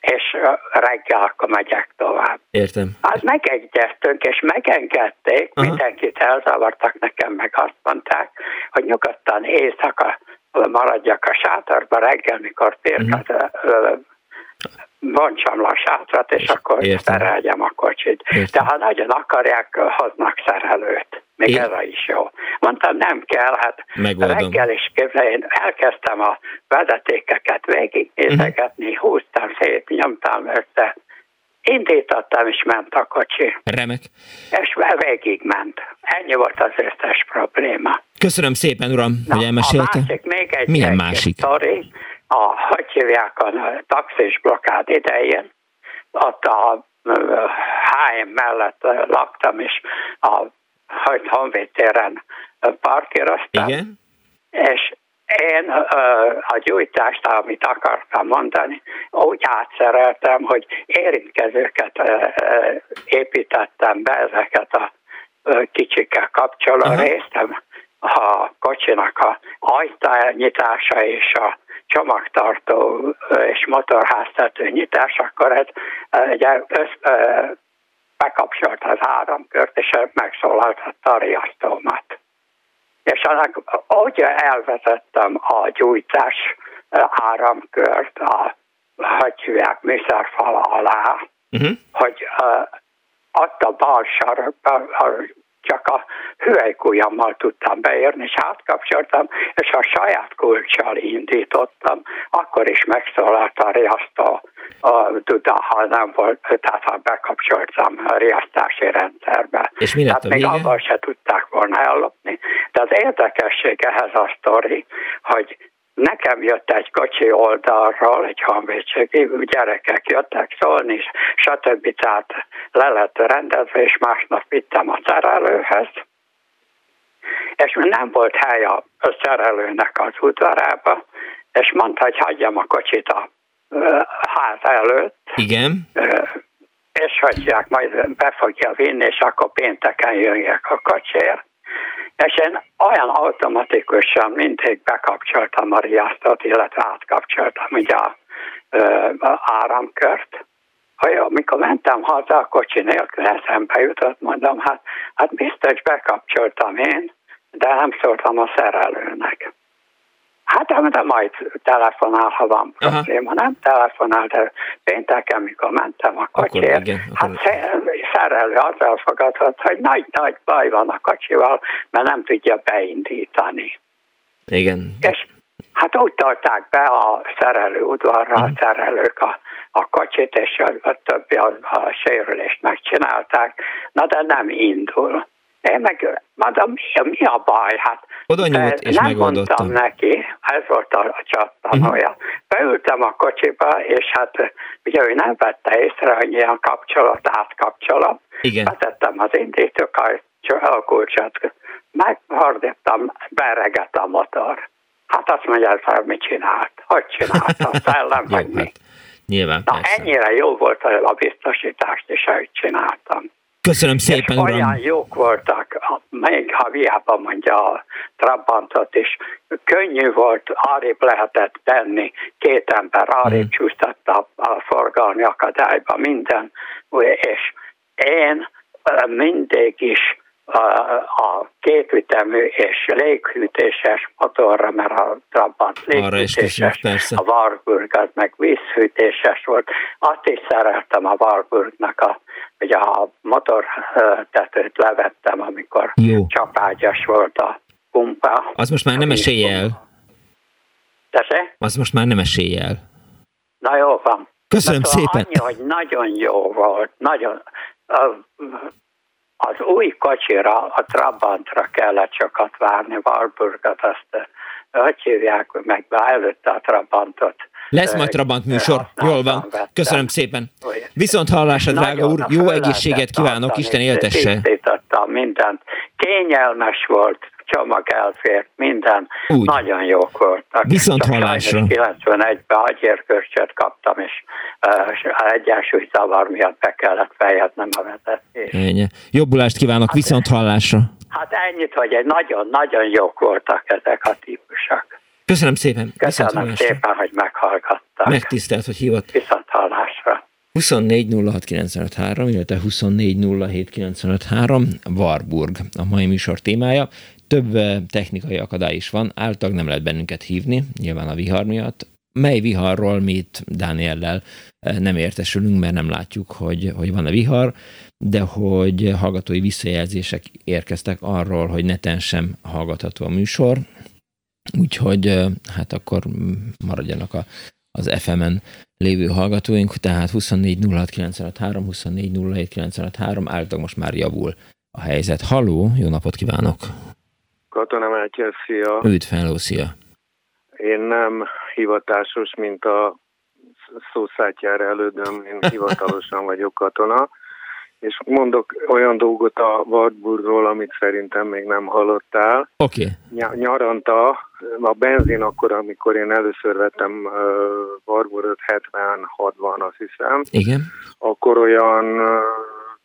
és reggel akkor megyek tovább. Értem. Hát megegyeztünk, és megengedték, Aha. mindenkit elzavartak nekem, meg azt mondták, hogy nyugodtan éjszaka maradjak a sátorba reggel, mikor térket uh-huh bontsam le a sátrat, és akkor szereljem a kocsit. Értem. De ha nagyon akarják, hoznak szerelőt. Még Én... ez is jó. Mondtam, nem kell, hát Megoldom. reggel is képzeljen, elkezdtem a vezetékeket végignézegetni, uh-huh. húztam szét, nyomtam össze, Indítottam, és ment a kocsi. Remek. És végig ment. Ennyi volt az összes probléma. Köszönöm szépen, uram, Na, hogy elmesélte. A másik, még egy Milyen egy másik? Story a, hogy hívják, a taxis blokkád idején, ott a HM mellett laktam, és a hogy Honvéd téren parkíroztam. Igen? És én a gyújtást, amit akartam mondani, úgy átszereltem, hogy érintkezőket építettem be, ezeket a kicsikkel kapcsoló résztem, a kocsinak a ajtajnyitása és a csomagtartó és motorháztető nyitás, akkor ez ugye össz, bekapcsolt az áramkört, és megszólaltatta a riasztómat. És annak, ahogy elvezettem a gyújtás áramkört a hogy hívják, műszerfal alá, uh-huh. hogy uh, ott a bal sarokban, csak a hüvelykujjammal tudtam beérni, és átkapcsoltam, és a saját kulcsal indítottam, akkor is megszólalt a riasztó, a, tudom, ha nem volt, tehát ha bekapcsoltam a riasztási rendszerbe. És mi lett tehát a még abban se tudták volna ellopni. De az érdekesség ehhez a sztori, hogy Nekem jött egy kocsi oldalról, egy honvédségi gyerekek jöttek szólni, és stb. Tehát le lett rendezve, és másnap vittem a szerelőhez. És nem volt hely a szerelőnek az udvarába, és mondta, hogy hagyjam a kocsit a ház előtt. Igen. És hagyják, majd be fogja vinni, és akkor pénteken jöjjek a kocsért és én olyan automatikusan mindig bekapcsoltam a riasztót, illetve átkapcsoltam ugye a, a áramkört, hogy amikor mentem haza a kocsi nélkül eszembe jutott, mondom, hát, hát biztos bekapcsoltam én, de nem szóltam a szerelőnek. Hát de majd telefonál, ha van probléma. Aha. Nem telefonál, de pénteken, amikor mentem a kocsiért, hát szerelő azzal fogadott, hogy nagy-nagy baj van a kocsival, mert nem tudja beindítani. Igen. És Hát úgy tarták be a szerelőudvarra a szerelők a, a kocsit, és a, a többi a, a sérülést megcsinálták, na de nem indul. Én meg mondom, mi, mi a baj? Hát Oda nyúlt, és nem megoldottam. mondtam neki, ez volt a csattanója. Uh-huh. Beültem a kocsiba, és hát ugye ő nem vette észre, hogy ilyen kapcsolat, átkapcsolat. Igen. Betettem az indítókajt, a kulcsot, meghardítottam, beregett a motor. Hát azt mondja, fel mit csinált? Hogy csinálta? Szellem, vagy mi? hát nyilván Na persze. ennyire jó volt a biztosítást, és ahogy csináltam. Köszönöm És szépen, uram. olyan jók voltak, még ha viába mondja a Trabantot is, könnyű volt, arrébb lehetett tenni, két ember arrébb Mm. csúsztatta a, forgalmi akadályba minden, és én mindig is a, a kétütemű és léghűtéses motorra, mert a Trabant léghűtéses, a Warburg az meg vízhűtéses volt. Azt is szerettem a Warburgnak, a, ugye a motor tetőt levettem, amikor Jó. csapágyas volt a pumpa. Az most már nem A esélye el. vízpumpa. Tessék? Az most már nem esélye el. Na jó van. Köszönöm Na, szépen. Annyi, hogy nagyon jó volt, nagyon... Az új kocsira, a Trabantra kellett sokat várni, Warburgot, azt hogy hívják meg előtte a Trabantot. Lesz majd Trabant műsor. Jól van. Köszönöm szépen. Viszont hallásra, drága úr. Jó egészséget kívánok, Isten éltesse. Mindent. Kényelmes volt, csomag elfért, minden. Úgy. Nagyon jók voltak. Viszont Csak hallásra. sajnos 91-ben agyérkörcsöt kaptam, és uh, egyensúly zavar miatt be kellett fejeznem a vezetést. Ennyi. Jobbulást kívánok, viszont hallásra. Hát ennyit, hogy egy nagyon-nagyon jók voltak ezek a típusok. Köszönöm szépen. Köszönöm szépen, hogy meghallgattak. Megtisztelt, hogy hívott. Viszont hallásra. 24 06 953, illetve 24 07 953, Warburg a mai műsor témája. Több eh, technikai akadály is van, általában nem lehet bennünket hívni, nyilván a vihar miatt. Mely viharról mi itt Dániellel eh, nem értesülünk, mert nem látjuk, hogy, hogy van a vihar, de hogy hallgatói visszajelzések érkeztek arról, hogy neten sem hallgatható a műsor, úgyhogy eh, hát akkor maradjanak a, az FM-en lévő hallgatóink, tehát 24 06 953, 24 07 953, általában most már javul a helyzet. Halló, jó napot kívánok! Katona Mátyás, szia! Üdv, hello, szia! Én nem hivatásos, mint a szószátjára elődöm, én hivatalosan vagyok katona, és mondok olyan dolgot a Wartburgról, amit szerintem még nem hallottál. Oké, okay. Ny- nyaranta, a benzin akkor, amikor én először vettem uh, Wartburgot 76-ban, azt hiszem, igen, akkor olyan uh,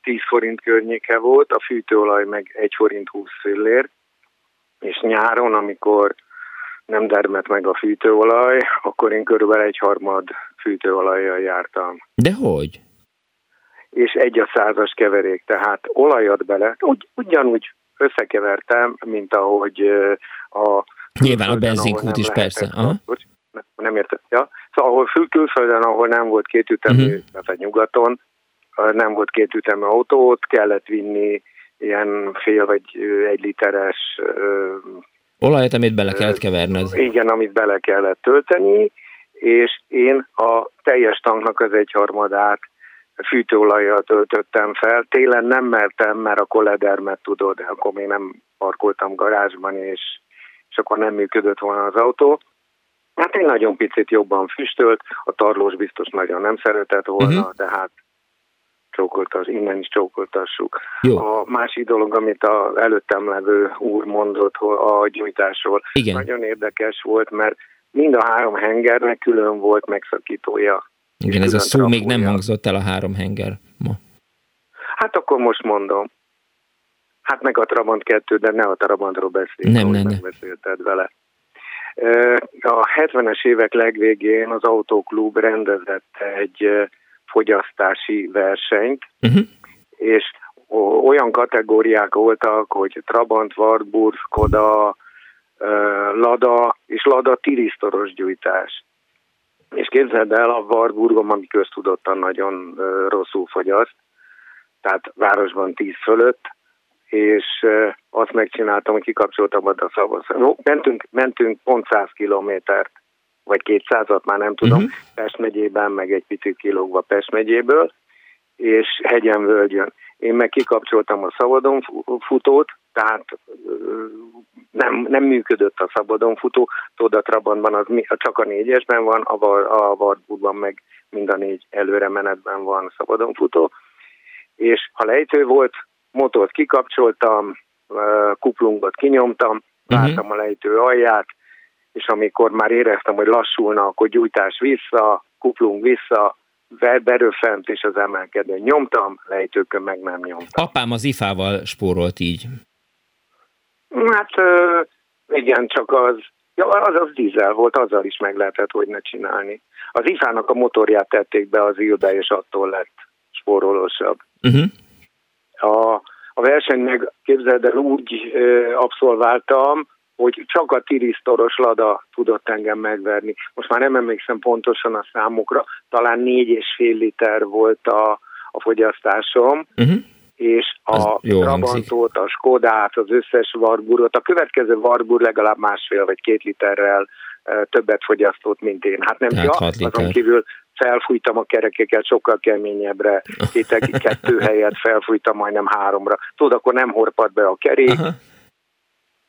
10 forint környéke volt, a fűtőolaj meg 1 forint 20 fillér, és nyáron, amikor nem dermet meg a fűtőolaj, akkor én körülbelül egy harmad fűtőolajjal jártam. de hogy? És egy a százas keverék, tehát olajat bele, ugy, ugyanúgy összekevertem, mint ahogy a... Nyilván a benzinkút is, persze. Aha. Nem értem. Ja? Szóval ahol fül- külföldön, ahol nem volt kétütemű, Mhm. uh-huh. tehát a nyugaton, nem volt kétütemű autót, kellett vinni ilyen fél vagy egy literes Olajat, amit bele kellett keverned. igen, amit bele kellett tölteni, és én a teljes tanknak az egyharmadát fűtőolajjal töltöttem fel. Télen nem mertem, mert a koledermet tudod, akkor még nem parkoltam garázsban, és, és akkor nem működött volna az autó. Hát egy nagyon picit jobban füstölt, a tarlós biztos nagyon nem szeretett volna, uh-huh. de hát csókoltas, innen is csókoltassuk. Jó, A másik dolog, amit a előttem levő úr mondott a gyújtásról, igen, nagyon érdekes volt, mert mind a három hengernek külön volt megszakítója. igen, ez a szó még nem trafója. hangzott el a három henger ma. Hát akkor most mondom. Hát meg a Trabant 2, de ne a Trabantról beszélj, Nem, nem, nem. megbeszélted vele. A 70-es évek legvégén az Autóklub rendezett egy fogyasztási versenyt, Uh-huh. és olyan kategóriák voltak, hogy Trabant, Wartburg, Skoda, ö, Lada és Lada tirisztoros gyújtás. És képzeld el, a Wartburgom, ami köztudottan nagyon rosszul fogyaszt, tehát városban 10 fölött, és azt megcsináltam, hogy kikapcsoltam a szavazat. Mentünk, mentünk pont 100 kilométert, vagy 200-at, már nem tudom, uh-huh. Pest megyében, meg egy picit kilógva Pest megyéből, és hegyen völgyön. Én meg kikapcsoltam a szabadon futót, tehát nem, nem működött a szabadon futó, tudod a Trabantban az csak a négyesben van, a, a Wartburgban meg mind a négy előre menetben van szabadon futó, és ha lejtő volt, motort kikapcsoltam, kuplungot kinyomtam, vártam uh-huh. a lejtő alját, és amikor már éreztem, hogy lassulna, akkor gyújtás vissza, kuplung vissza, beröfent és az emelkedő nyomtam, lejtőkön meg nem nyomtam. Apám az ifával spórolt így. Hát igen, csak az, ja, az az dízel volt, azzal is meg lehetett, hogy ne csinálni. Az ifának a motorját tették be az ilbe, és attól lett spórolósabb. Uh-huh. A, a verseny meg képzeld el úgy ö, abszolváltam, hogy csak a tirisztoros lada tudott engem megverni. Most már nem emlékszem pontosan a számokra, talán négy és fél liter volt a, a fogyasztásom, uh-huh. és a Trabantot, a Skodát, az összes Warburgot, a következő Warburg legalább másfél vagy két literrel többet fogyasztott, mint én. Hát nem ja, azon kívül felfújtam a kerekeket sokkal keményebbre, két, kettő helyet felfújtam majdnem háromra. Tudod, akkor nem horpad be a kerék, Aha.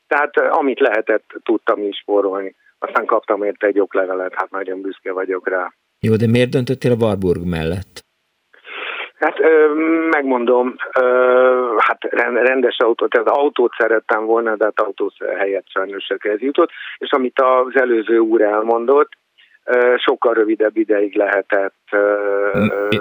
Tehát amit lehetett, tudtam is spórolni. Aztán kaptam érte egy oklevelet, hát nagyon büszke vagyok rá. Jó, de miért döntöttél a Warburg mellett? Hát ö, megmondom, ö, hát rendes autót, az autót szerettem volna, de hát autó helyett sajnos ez jutott, és amit az előző úr elmondott, ö, sokkal rövidebb ideig lehetett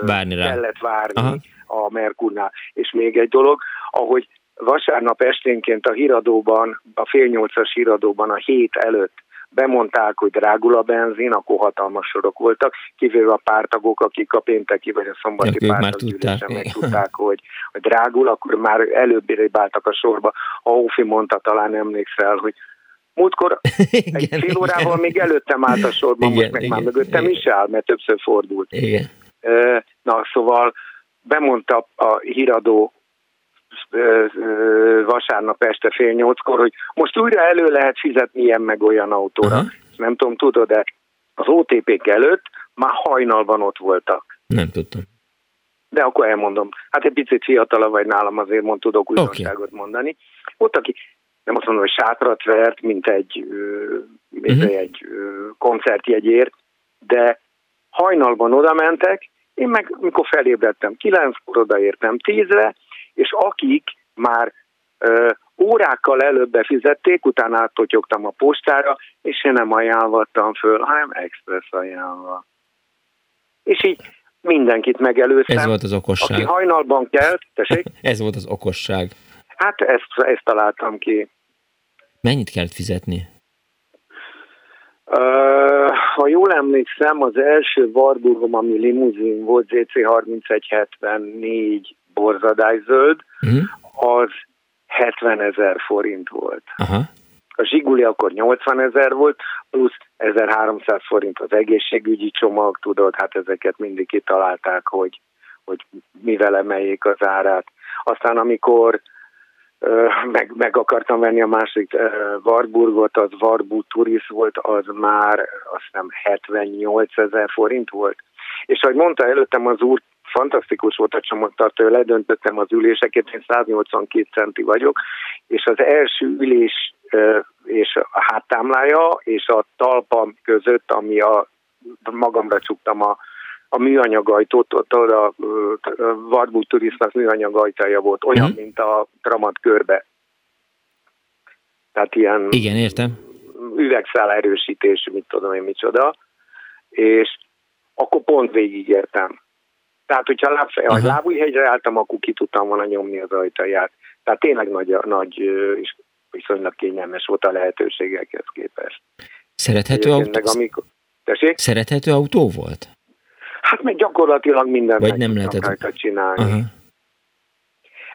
várni rá. kellett várni Aha. a Merkurnál. És még egy dolog, ahogy vasárnap esténként a híradóban, a fél nyolcas híradóban a hét előtt bemondták, hogy drágul a benzin, akkor hatalmas sorok voltak, kivéve a pártagok, akik a pénteki vagy a szombati pártaggyűlésen meg tudták, hogy, hogy drágul, akkor már előbb álltak a sorba. A Ófi mondta, talán emlékszel, hogy múltkor igen, egy fél órával igen. még előttem állt a sorban, igen, most meg igen, már mögöttem igen. is áll, mert többször fordult. Igen. Na, szóval bemondta a híradó vasárnap este fél nyolckor, hogy most újra elő lehet fizetni ilyen meg olyan autóra. Uh-huh. Nem tudom, tudod, de az OTP-k előtt már hajnalban ott voltak. Nem tudtam. De akkor elmondom. Hát egy picit fiatalabb vagy nálam, azért mond, tudok újdonságot okay. mondani. Ott, aki nem azt mondom, hogy sátrat vert, mint egy, mint uh-huh. egy koncertjegyért, de hajnalban oda mentek, én meg, mikor felébredtem kilenckor, odaértem tízre, és akik már ö, órákkal előbb befizették, utána áttotyogtam a postára, és én nem ajánlottam föl, hanem express ajánlva. És így mindenkit megelőztem. Ez volt az okosság. Aki hajnalban kelt, tessék? Ez volt az okosság. Hát ezt, ezt találtam ki. Mennyit kellett fizetni? Uh, ha jól emlékszem, az első Warburgom, ami limuzin volt, ZC3174 borzadályzöld, uh-huh. az 70 ezer forint volt. Uh-huh. A Zsiguli akkor 80 ezer volt, plusz 1300 forint az egészségügyi csomag, tudod, hát ezeket mindig kitalálták, hogy, hogy mivel emeljék az árát. Aztán amikor meg, meg akartam venni a másik Warburgot, az Warbu Turis volt, az már azt hiszem 78 ezer forint volt. És ahogy mondta előttem az úr, fantasztikus volt a csomagtartó, ledöntöttem az üléseket, én 182 centi vagyok, és az első ülés és a háttámlája és a talpa között, ami a magamra csuktam a, a műanyagajtót, ott a, Varbú Turisznak műanyagajtaja volt, olyan, uh-huh. mint a Tramat körbe. Tehát ilyen... Igen, értem. Üvegszál erősítés, mit tudom én micsoda, és akkor pont végigértem. Tehát, hogyha láb, uh-huh. lábújhegyre álltam, akkor ki tudtam volna nyomni az ajtaját. Tehát tényleg nagy, nagy és viszonylag kényelmes volt a lehetőségekhez képest. Szerethető autó? Meg amikor... Szerethető autó volt? Hát meg gyakorlatilag minden Vagy nem lehetett rajta csinálni. Uh-huh.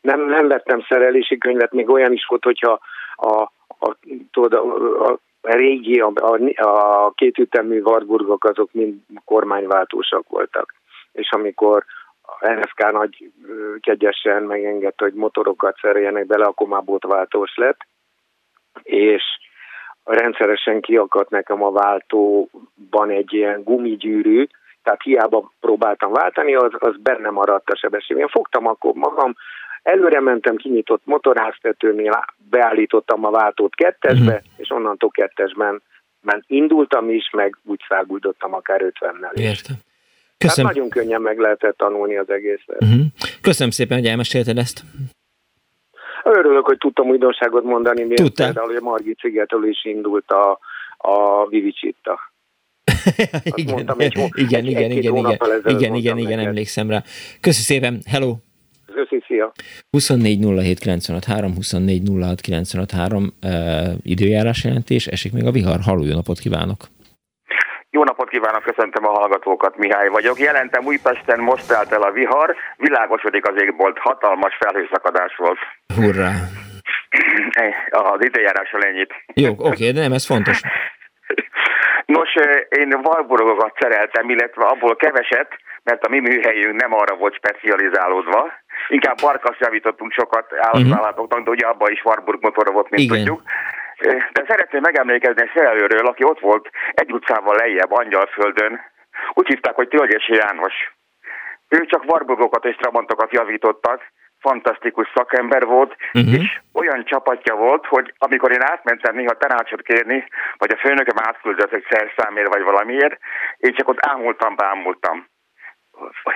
Nem, nem vettem szerelési könyvet, még olyan is volt, hogyha a, a, tudod, a, a régi, a, a, a kétütemű Warburgok azok mind kormányváltósak voltak és amikor a NSK nagy kegyesen megengedte, hogy motorokat szereljenek bele, akkor már botváltós lett, és rendszeresen kiakadt nekem a váltóban egy ilyen gumigyűrű, tehát hiába próbáltam váltani, az, az benne maradt a sebesség. Én fogtam akkor magam, előre mentem, kinyitott motorháztetőnél, beállítottam a váltót kettesbe, uh-huh. és onnantól kettesben ment, indultam is, meg úgy felguldottam akár 50-nel is. Értem. Köszönöm. Tehát nagyon könnyen meg lehetett tanulni az egészet. Uh-huh. Köszönöm szépen, hogy elmesélted ezt. Örülök, hogy tudtam újdonságot mondani, mert például, hogy a Margit szigetől is indult a, a Vivicsitta. igen, mondtam, egy, igen, egy, igen, egy, igen, igen, igen, igen, igen, emlékszem rá. Köszönöm szépen, hello! Köszi, szia! 24 07 95 3, 24 06 95 3 uh, időjárás jelentés, esik még a vihar. Halló, jó napot kívánok! Jó napot kívánok, köszöntöm a hallgatókat, Mihály vagyok. Jelentem Újpesten most állt el a vihar, világosodik az égbolt, hatalmas felhőszakadás volt. Hurrá! Az időjárásról ennyit. Jó, oké, de nem, ez fontos. Nos, én valborogokat szereltem, illetve abból keveset, mert a mi műhelyünk nem arra volt specializálódva. Inkább barkas javítottunk sokat állatállatoknak, uh-huh. de ugye abban is Warburg motorra volt, mint Igen. tudjuk. De szeretném megemlékezni egy szerelőről, aki ott volt egy utcával lejjebb, Angyalföldön. Úgy hívták, hogy Tölgyesi János. Ő csak Warburgokat és Trabantokat javítottak, fantasztikus szakember volt, uh-huh. és olyan csapatja volt, hogy amikor én átmentem néha tanácsot kérni, vagy a főnököm átküldött egy szerszámért, vagy valamiért, én csak ott ámultam, bámultam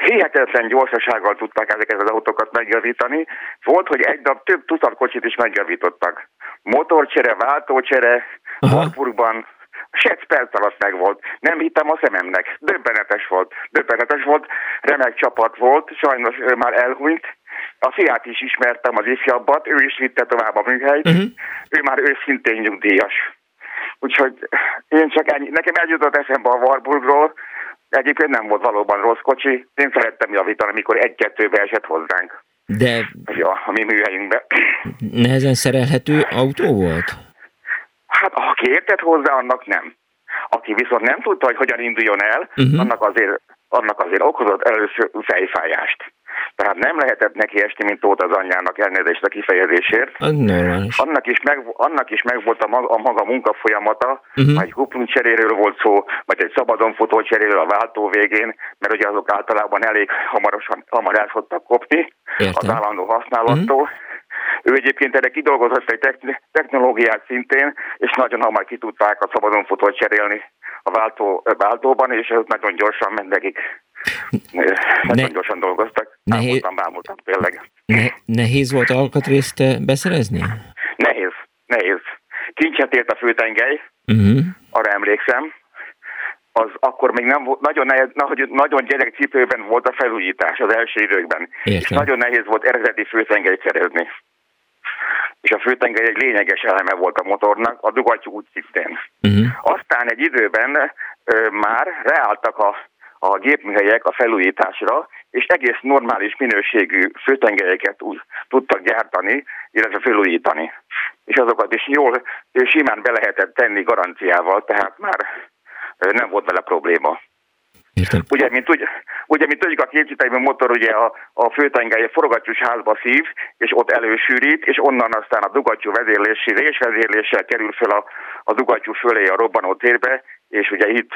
hihetetlen gyorsasággal tudták ezeket az autókat megjavítani. Volt, hogy egy nap több tucat kocsit is megjavítottak. Motorcsere, váltócsere, Harburgban, Sec perc alatt meg volt. Nem hittem a szememnek. Döbbenetes volt. Döbbenetes volt. Remek csapat volt. Sajnos ő már elhunyt. A fiát is ismertem, az ifjabbat. Ő is vitte tovább a műhelyt. Uh-huh. Ő már őszintén nyugdíjas. Úgyhogy én csak ennyi. Nekem eljutott eszembe a Warburgról, Egyébként nem volt valóban rossz kocsi. Én szerettem javítani, amikor egy-kettőbe esett hozzánk. De... Ja, a mi műhelyünkbe. Nehezen szerelhető autó volt? Hát, aki értett hozzá, annak nem. Aki viszont nem tudta, hogy hogyan induljon el, uh-huh. annak azért annak azért okozott először fejfájást. Tehát nem lehetett neki esni, mint tót az anyjának elnézést a kifejezésért. Annak is, meg, annak is meg volt a maga, a maga munkafolyamata, uh-huh. egy kuplunk cseréről volt szó, vagy egy szabadon futó cseréről a váltó végén, mert ugye azok általában elég hamarosan, hamar el szoktak kopni Értem. az állandó használattól. Uh-huh. Ő egyébként erre kidolgozott egy technológiát szintén, és nagyon hamar ki tudták a szabadon futót cserélni a váltó, váltóban, és ez nagyon gyorsan ment nekik. Nagyon ne, gyorsan dolgoztak. Nehéz, bámultam, tényleg. Ne, nehéz volt alkatrészt eh, beszerezni? Nehéz, nehéz. Kincset ért a főtengely, uh-huh. arra emlékszem. Az akkor még nem volt, nagyon, nehéz, nagyon gyerekcipőben volt a felújítás az első időkben. Értem. És nagyon nehéz volt eredeti főtengelyt szerezni és a főtengely egy lényeges eleme volt a motornak, a dugattyú úgy szintén. Uh-huh. Aztán egy időben ö, már reálltak a, a gépműhelyek a felújításra, és egész normális minőségű főtengelyeket tudtak gyártani, illetve felújítani. És azokat is jól, simán be lehetett tenni garanciával, tehát már nem volt vele probléma. Értem. Ugye, mint, ugye, ugye, mint tudjuk, a kétütemű motor ugye a, a főtengelye forgattyús házba szív, és ott elősűrít, és onnan aztán a dugattyú vezérlési, résvezérléssel kerül fel a, a dugattyú fölé a robbanó térbe, és ugye itt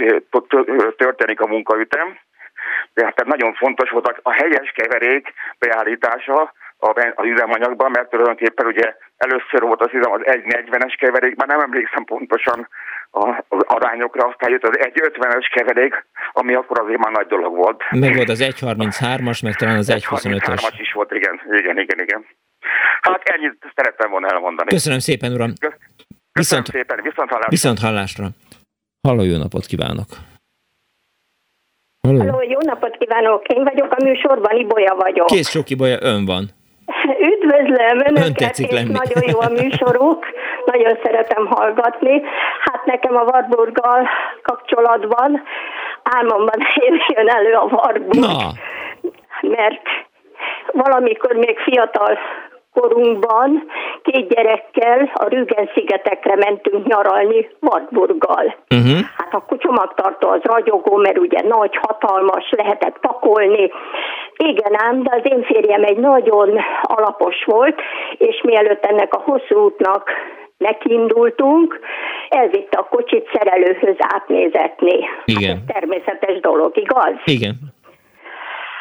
történik a munkaütem. De hát nagyon fontos volt a helyes keverék beállítása, az üzemanyagban, mert tulajdonképpen ugye először volt az üzem az 1.40-es keverék, már nem emlékszem pontosan az arányokra, aztán jött az 1.50-es keverék, ami akkor azért már nagy dolog volt. Meg volt az 1.33-as, meg talán az 1.25-ös. 1.33-as is volt, igen, igen, igen, igen. Hát ennyit szerettem volna elmondani. Köszönöm szépen, uram. Köszönöm viszont, szépen, viszont hallásra. Viszont hallásra. Halló, jó napot kívánok. Halló. Halló, jó napot kívánok! Én vagyok a műsorban, Ibolya vagyok. Kész sok Ibolya, ön van. Üdvözlöm Önöket, és lenni. nagyon jó a műsoruk, nagyon szeretem hallgatni. Hát nekem a Warburggal kapcsolatban álmomban jön elő a Warburg, Na. mert valamikor még fiatal korunkban két gyerekkel a Rügen-szigetekre mentünk nyaralni Wartburggal. Uh-huh. Hát akkor csomagtartó az ragyogó, mert ugye nagy, hatalmas, lehetett pakolni. Igen ám, de az én férjem egy nagyon alapos volt, és mielőtt ennek a hosszú útnak nekiindultunk, elvitte a kocsit szerelőhöz átnézetni. Igen. Hát ez természetes dolog, igaz? Igen.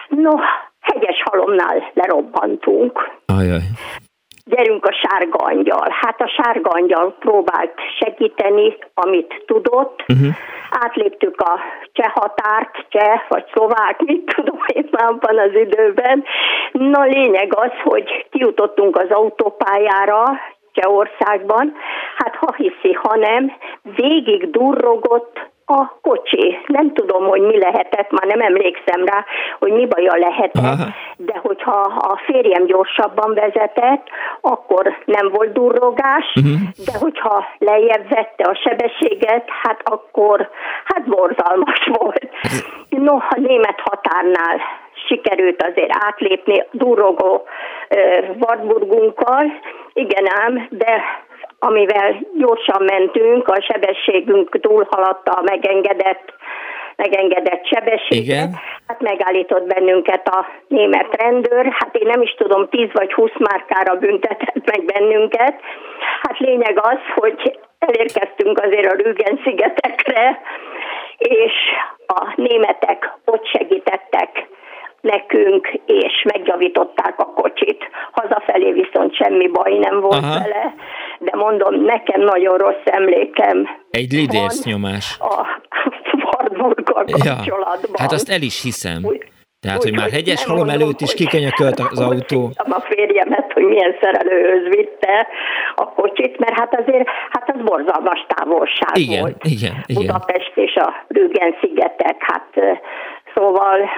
No, hegyes halomnál lerobbantunk. Ajaj. Gyerünk a sárga angyal. Hát a sárga angyal próbált segíteni, amit tudott. Uh-huh. Átléptük a cseh határt, cseh vagy szlovák, mit tudom én már van az időben. Na lényeg az, hogy kijutottunk az autópályára, Csehországban, hát ha hiszi, ha nem, végig durrogott a kocsi. Nem tudom, hogy mi lehetett, már nem emlékszem rá, hogy mi baja lehetett, Aha. de hogyha a férjem gyorsabban vezetett, akkor nem volt durrogás, uh-huh. de hogyha lejjebb vette a sebességet, hát akkor hát borzalmas volt. No, a német határnál sikerült azért átlépni durrogó Wartburgunkkal, igen ám, de amivel gyorsan mentünk, a sebességünk túlhaladta a megengedett megengedett sebességet. Igen. Hát megállított bennünket a német rendőr, hát én nem is tudom, 10 vagy 20 márkára büntetett meg bennünket. Hát lényeg az, hogy elérkeztünk azért a Rügen-szigetekre, és a németek ott segítettek nekünk, és megjavították a kocsit. Hazafelé viszont semmi baj nem volt Aha. vele, de mondom, nekem nagyon rossz emlékem. Egy lidérsz nyomás. A Wartburggal ja. kapcsolatban. Hát azt el is hiszem. Úgy, tehát, úgy, hogy már hegyes halom előtt is kikenyekölt az autó. A férjemet, hogy milyen szerelőhöz vitte a kocsit, mert hát azért, hát az borzalmas távolság igen, volt. Igen, igen. Budapest és a Rügen-szigetek, hát szóval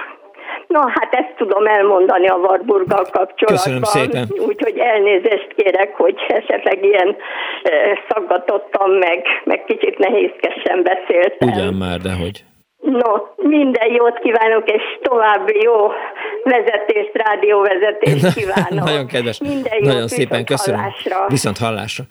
Na, hát ezt tudom elmondani a Warburggal kapcsolatban. Köszönöm szépen. Úgyhogy elnézést kérek, hogy esetleg ilyen szaggatottam meg, meg kicsit nehézkesen beszéltem. Ugyan már, de hogy. No, minden jót kívánok, és további jó vezetést, rádióvezetést kívánok. Nagyon kedves. Minden jót, Nagyon szépen köszönöm. Hallásra. Viszont hallásra.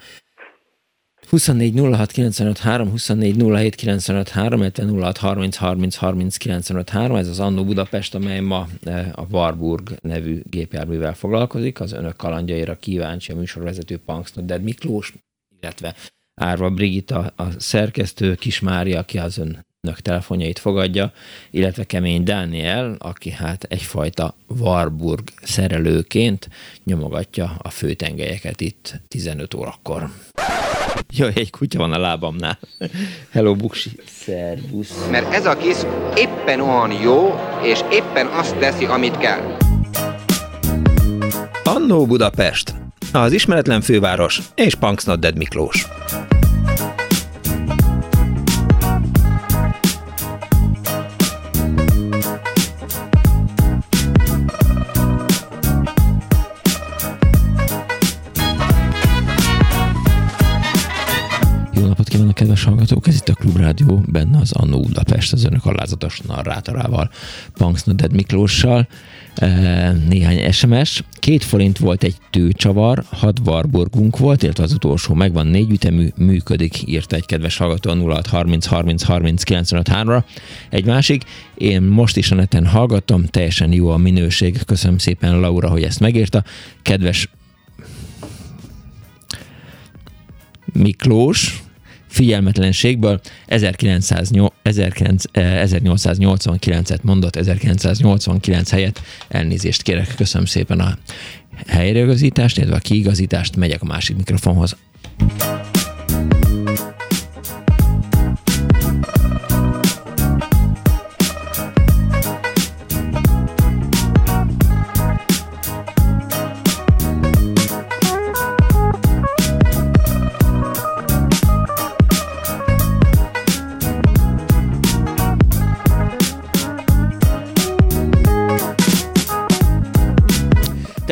24 06 95 3, 24 07 95 3, illetve 06 30 30 30 95 3, ez az Annó Budapest, amely ma e, a Warburg nevű gépjárművel foglalkozik. Az önök kalandjaira kíváncsi a műsorvezető Punksnodded Miklós, illetve Árva Brigitta, a szerkesztő, Kis Mária, aki az önök telefonjait fogadja, illetve Kemény Dániel, aki hát egyfajta Warburg szerelőként nyomogatja a főtengelyeket itt 15 órakor. Jaj, egy kutya van a lábamnál. Hello, Buksi. Szervusz. Mert ez a kis éppen olyan jó, és éppen azt teszi, amit kell. Annó Budapest. Az ismeretlen főváros és Punksnodded Miklós. Kedves hallgatók, ez itt a Klubrádió, benne az Annó Budapest, az önök alázatos narrátorával, Punks Dead Miklóssal, e, néhány SMS. Két forint volt egy tőcsavar, hat Warburgunk volt, illetve az utolsó megvan, négy ütemű, működik, írta egy kedves hallgató a 06 30 30 30 ra Egy másik, én most is a neten hallgattam, teljesen jó a minőség, köszönöm szépen Laura, hogy ezt megírta. Kedves Miklós, figyelmetlenségből 1889-et eh, mondott, 1989 helyett elnézést kérek, köszönöm szépen a helyreigazítást, illetve a kiigazítást, megyek a másik mikrofonhoz.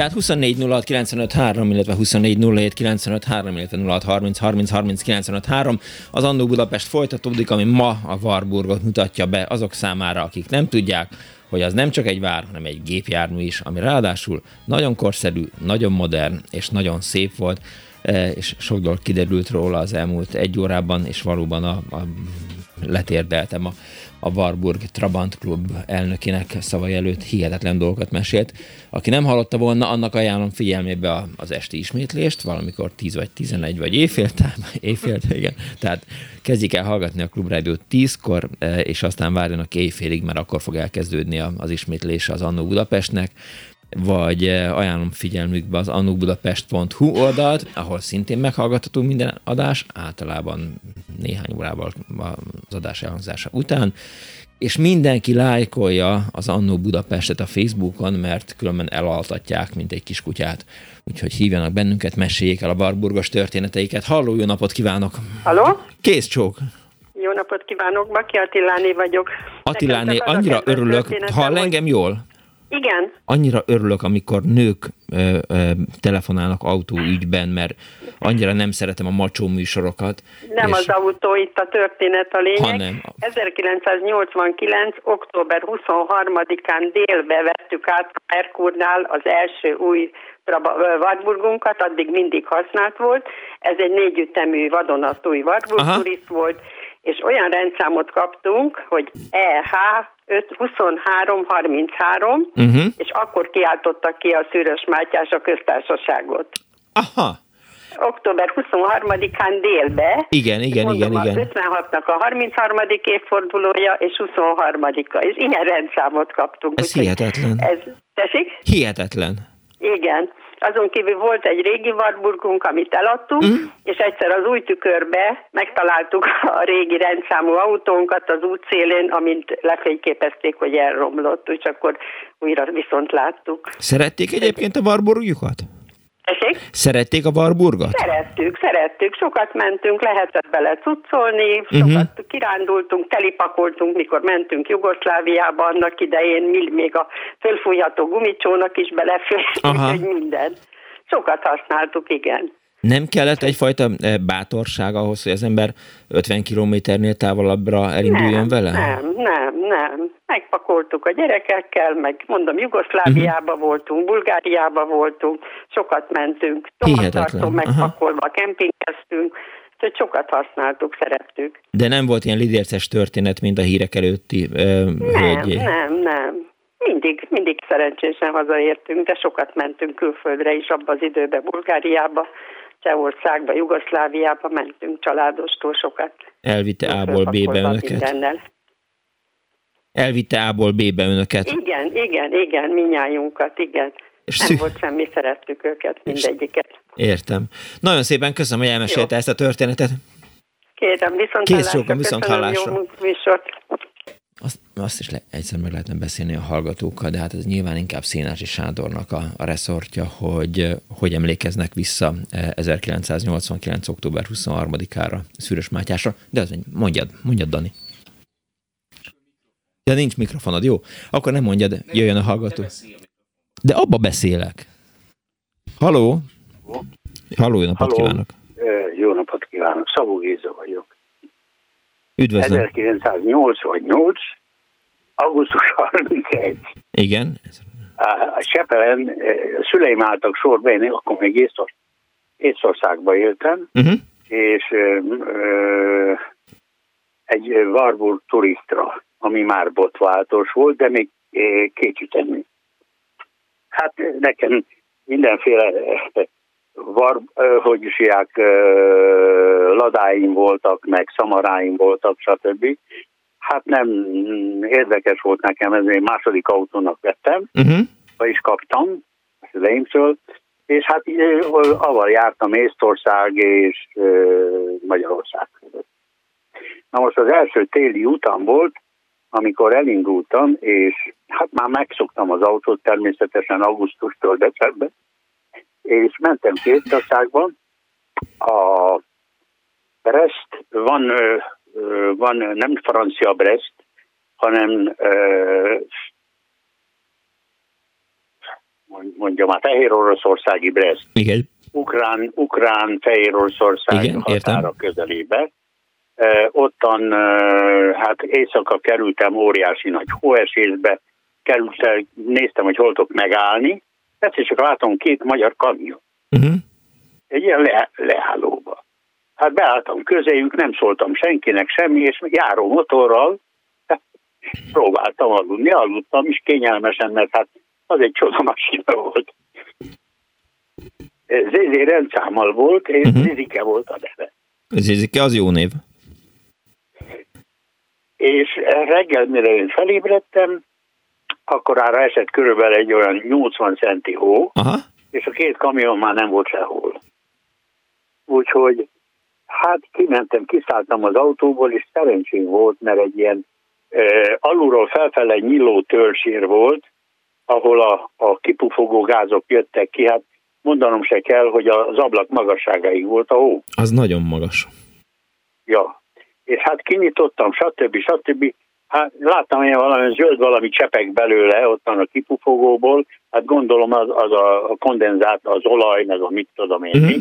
Tehát 24 06 95 3, illetve 24 07 95 3, illetve 06 30 30 30 95 3. Az Andó Budapest folytatódik, ami ma a Warburgot mutatja be azok számára, akik nem tudják, hogy az nem csak egy vár, hanem egy gépjármű is, ami ráadásul nagyon korszerű, nagyon modern és nagyon szép volt. és sok dolog kiderült róla az elmúlt egy órában, és valóban a, a letérdeltem a, a Warburg Trabant Klub elnökének szavai előtt hihetetlen dolgokat mesélt. Aki nem hallotta volna, annak ajánlom figyelmébe az esti ismétlést, valamikor 10 vagy 11 vagy éjfél, éjfél igen. Tehát kezdjék el hallgatni a Klubrádiót 10-kor, e, és aztán várjanak éjfélig, mert akkor fog elkezdődni az ismétlés az Annó Budapestnek vagy eh, ajánlom figyelmükbe az anukbudapest.hu oldalt, ahol szintén meghallgatható minden adás, általában néhány órával az adás elhangzása után, és mindenki lájkolja az Annó Budapestet a Facebookon, mert különben elaltatják, mint egy kiskutyát. Úgyhogy hívjanak bennünket, meséljék el a barburgos történeteiket. Halló, jó napot kívánok! Halló? Kész csók! Jó napot kívánok, Baki Attiláné vagyok. Attiláné, annyira örülök. Hall engem jól? Igen. Annyira örülök, amikor nők ö, ö, telefonálnak autóügyben, mert annyira nem szeretem a macsó műsorokat. Nem és... az autó itt a történet a lényeg. Hanem. 1989. október 23-án délbe vettük át Merkurnál az első új Wartburgunkat, addig mindig használt volt. Ez egy négyütemű vadonatúj Wartburg turist volt, és olyan rendszámot kaptunk, hogy EH 23-33, uh-huh. és akkor kiáltottak ki a Szűrös Mátyás a köztársaságot. Aha. Október 23-án délbe. Igen, igen, mondom, igen, igen. 56-nak a 33. évfordulója, és 23-a, és ilyen rendszámot kaptunk. Ez hihetetlen. Ez, tessék? Hihetetlen. Igen. Azon kívül volt egy régi Wartburgunk, amit eladtunk, mm. és egyszer az új tükörbe megtaláltuk a régi rendszámú autónkat az út szélén, amint lefényképezték, hogy elromlott, úgyhogy akkor újra viszont láttuk. Szerették egyébként a Warburgjukat? Tessék? Szerették a Warburgot? Szerettük, szerettük. Sokat mentünk, lehetett bele cuccolni, sokat uh-huh. kirándultunk, telipakoltunk, mikor mentünk Jugoszláviába annak idején, még a fölfújható gumicsónak is belefért, úgyhogy minden. Sokat használtuk, igen. Nem kellett egyfajta eh, bátorság ahhoz, hogy az ember 50 kilométernél távolabbra elinduljon nem, vele? Nem, nem, nem. Megpakoltuk a gyerekekkel, meg mondom, Jugoszláviába uh-huh. voltunk, Bulgáriába voltunk, sokat mentünk, tomatartó megpakolva, kempingeztünk, tehát sokat használtuk, szerettük. De nem volt ilyen lidérces történet, mint a hírek előtti uh, Nem, nem, nem. Mindig, mindig szerencsésen hazaértünk, de sokat mentünk külföldre is abban az időben, Bulgáriába, Csehországba, Jugoszláviába mentünk családostól sokat. Elvitte A-ból B-be önöket? Mindennel. Elvitte A-ból B-be önöket? Igen, igen, igen, minnyájunkat, igen. És Nem szü- volt semmi, szerettük őket, mindegyiket. Értem. Nagyon szépen köszönöm, hogy elmesélte ezt a történetet. Kérem, viszont Kész hallásra. viszont hallásra. Jó műsort. Azt, azt is le, egyszer meg lehetne beszélni a hallgatókkal, de hát ez nyilván inkább Szénási Sándornak a, a reszortja, hogy hogy emlékeznek vissza 1989. Eh, október 23-ára Szűrös Mátyásra. De az, mondjad, mondjad, Dani. De nincs mikrofonod, jó? Akkor nem mondjad, jöjjön a hallgató. De abba beszélek. Haló? Haló, jó napot Halló. kívánok. Jó napot kívánok, Szabó Géza vagyok. Üdvözlöm. 1988, augusztus 31. Igen. A Sepelen szüleim álltak sorba, én akkor még Észor, Észországban éltem, uh-huh. és ö, ö, egy Warburg turistra, ami már botváltós volt, de még kétütemű. Hát nekem mindenféle var, hogy isják, ladáim voltak, meg szamaráim voltak, stb. Hát nem érdekes volt nekem, ezért második autónak vettem, uh-huh. vagyis kaptam szüleimtől, és hát aval jártam Észtország és Magyarország között. Na most az első téli utam volt, amikor elindultam, és hát már megszoktam az autót természetesen augusztustól december, és mentem Kétországban, a Brest, van, van nem francia Brest, hanem mondjam, a Fehér Oroszországi Brest. Igen. Ukrán, Ukrán Fehér Oroszország Igen, határa értem. közelébe. Ottan, hát éjszaka kerültem óriási nagy hóesésbe, kerültem, néztem, hogy hol tudok megállni, egyszer csak látom két magyar kamion. Uh-huh. egy ilyen le, leállóba. Hát beálltam közéjük, nem szóltam senkinek semmi, és járó motorral próbáltam aludni, aludtam is kényelmesen, mert hát az egy csoda masina volt. Zézé rendszámmal volt, és uh-huh. Zizike volt a neve. Zizike az jó név. És reggel, mire én felébredtem, akkor arra esett körülbelül egy olyan 80 centi hó, Aha. és a két kamion már nem volt sehol. Úgyhogy hát kimentem, kiszálltam az autóból, és szerencsém volt, mert egy ilyen e, alulról felfele nyíló törzsér volt, ahol a, a kipufogó gázok jöttek ki, hát mondanom se kell, hogy az ablak magasságáig volt a hó. Az nagyon magas. Ja, és hát kinyitottam, stb. stb. Hát láttam ilyen valami zöld valami csepek belőle, ott van a kipufogóból, hát gondolom az, az a kondenzát, az olaj, meg a mit tudom én. Mm-hmm.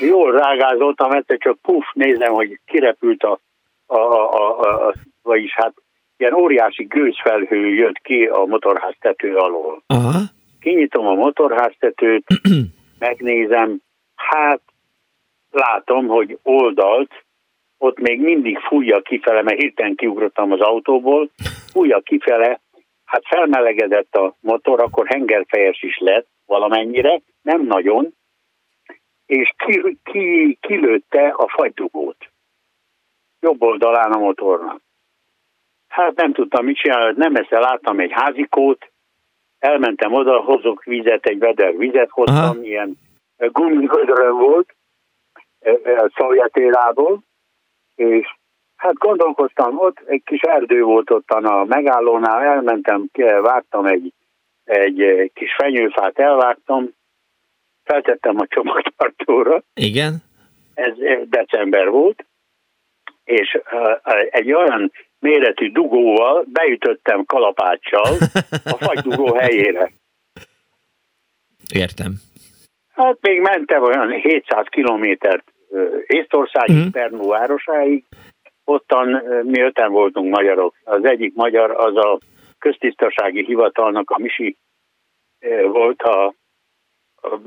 Jól rágázoltam, egyszer csak puf, nézem, hogy kirepült a, a, a, a, a vagyis hát ilyen óriási gőzfelhő jött ki a motorház tető alól. Aha. Kinyitom a motorház tetőt, megnézem, hát látom, hogy oldalt, ott még mindig fújja kifele, mert hirtelen kiugrottam az autóból, fújja kifele, hát felmelegedett a motor, akkor hengerfejes is lett valamennyire, nem nagyon, és ki, ki, kilőtte a fagydugót. Jobb oldalán a motornak. Hát nem tudtam mit csinálni, nem ezt láttam egy házikót, elmentem oda, hozok vizet, egy veder vizet hoztam, Aha. ilyen gumigödrön volt, e, e, a szovjetérából, és hát gondolkoztam, ott egy kis erdő volt ott a megállónál, elmentem, vártam egy, egy kis fenyőfát, elvágtam, feltettem a csomagtartóra. Igen. Ez december volt, és egy olyan méretű dugóval beütöttem kalapáccsal a fagydugó helyére. Értem. Hát még mentem olyan 700 kilométert Észtországig, mm. Pernú városáig, ottan mi öten voltunk magyarok. Az egyik magyar az a köztisztasági hivatalnak a Misi volt a, a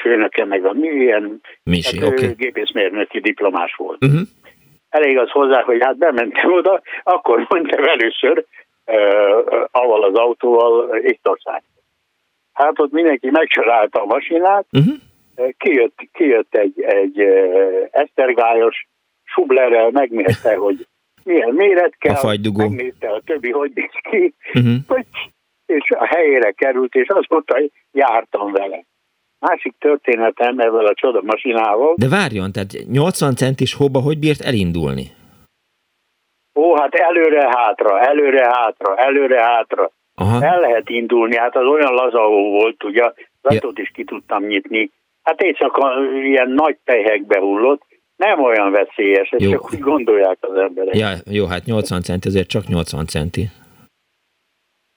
főnöke, meg a milyen Misi, hát okay. gépészmérnöki diplomás volt. Uh-huh. Elég az hozzá, hogy hát bementem oda, akkor mondtam először uh, avval az autóval Észtország. Hát ott mindenki megcsalálta a masinát, uh-huh kijött, kijött egy, egy esztergályos sublerrel, megmérte, hogy milyen méret kell, a fagydugó. megnézte a többi, hogy néz ki, uh-huh. és a helyére került, és azóta jártam vele. Másik történetem ezzel a csoda masinával. De várjon, tehát 80 centis hóba hogy bírt elindulni? Ó, hát előre-hátra, előre-hátra, előre-hátra. El lehet indulni, hát az olyan lazaó volt, ugye, az ja. is ki tudtam nyitni, Hát éjszaka ilyen nagy pehekbe hullott, nem olyan veszélyes, ezt jó. csak úgy gondolják az emberek. Ja, jó, hát 80 centi, azért csak 80 centi.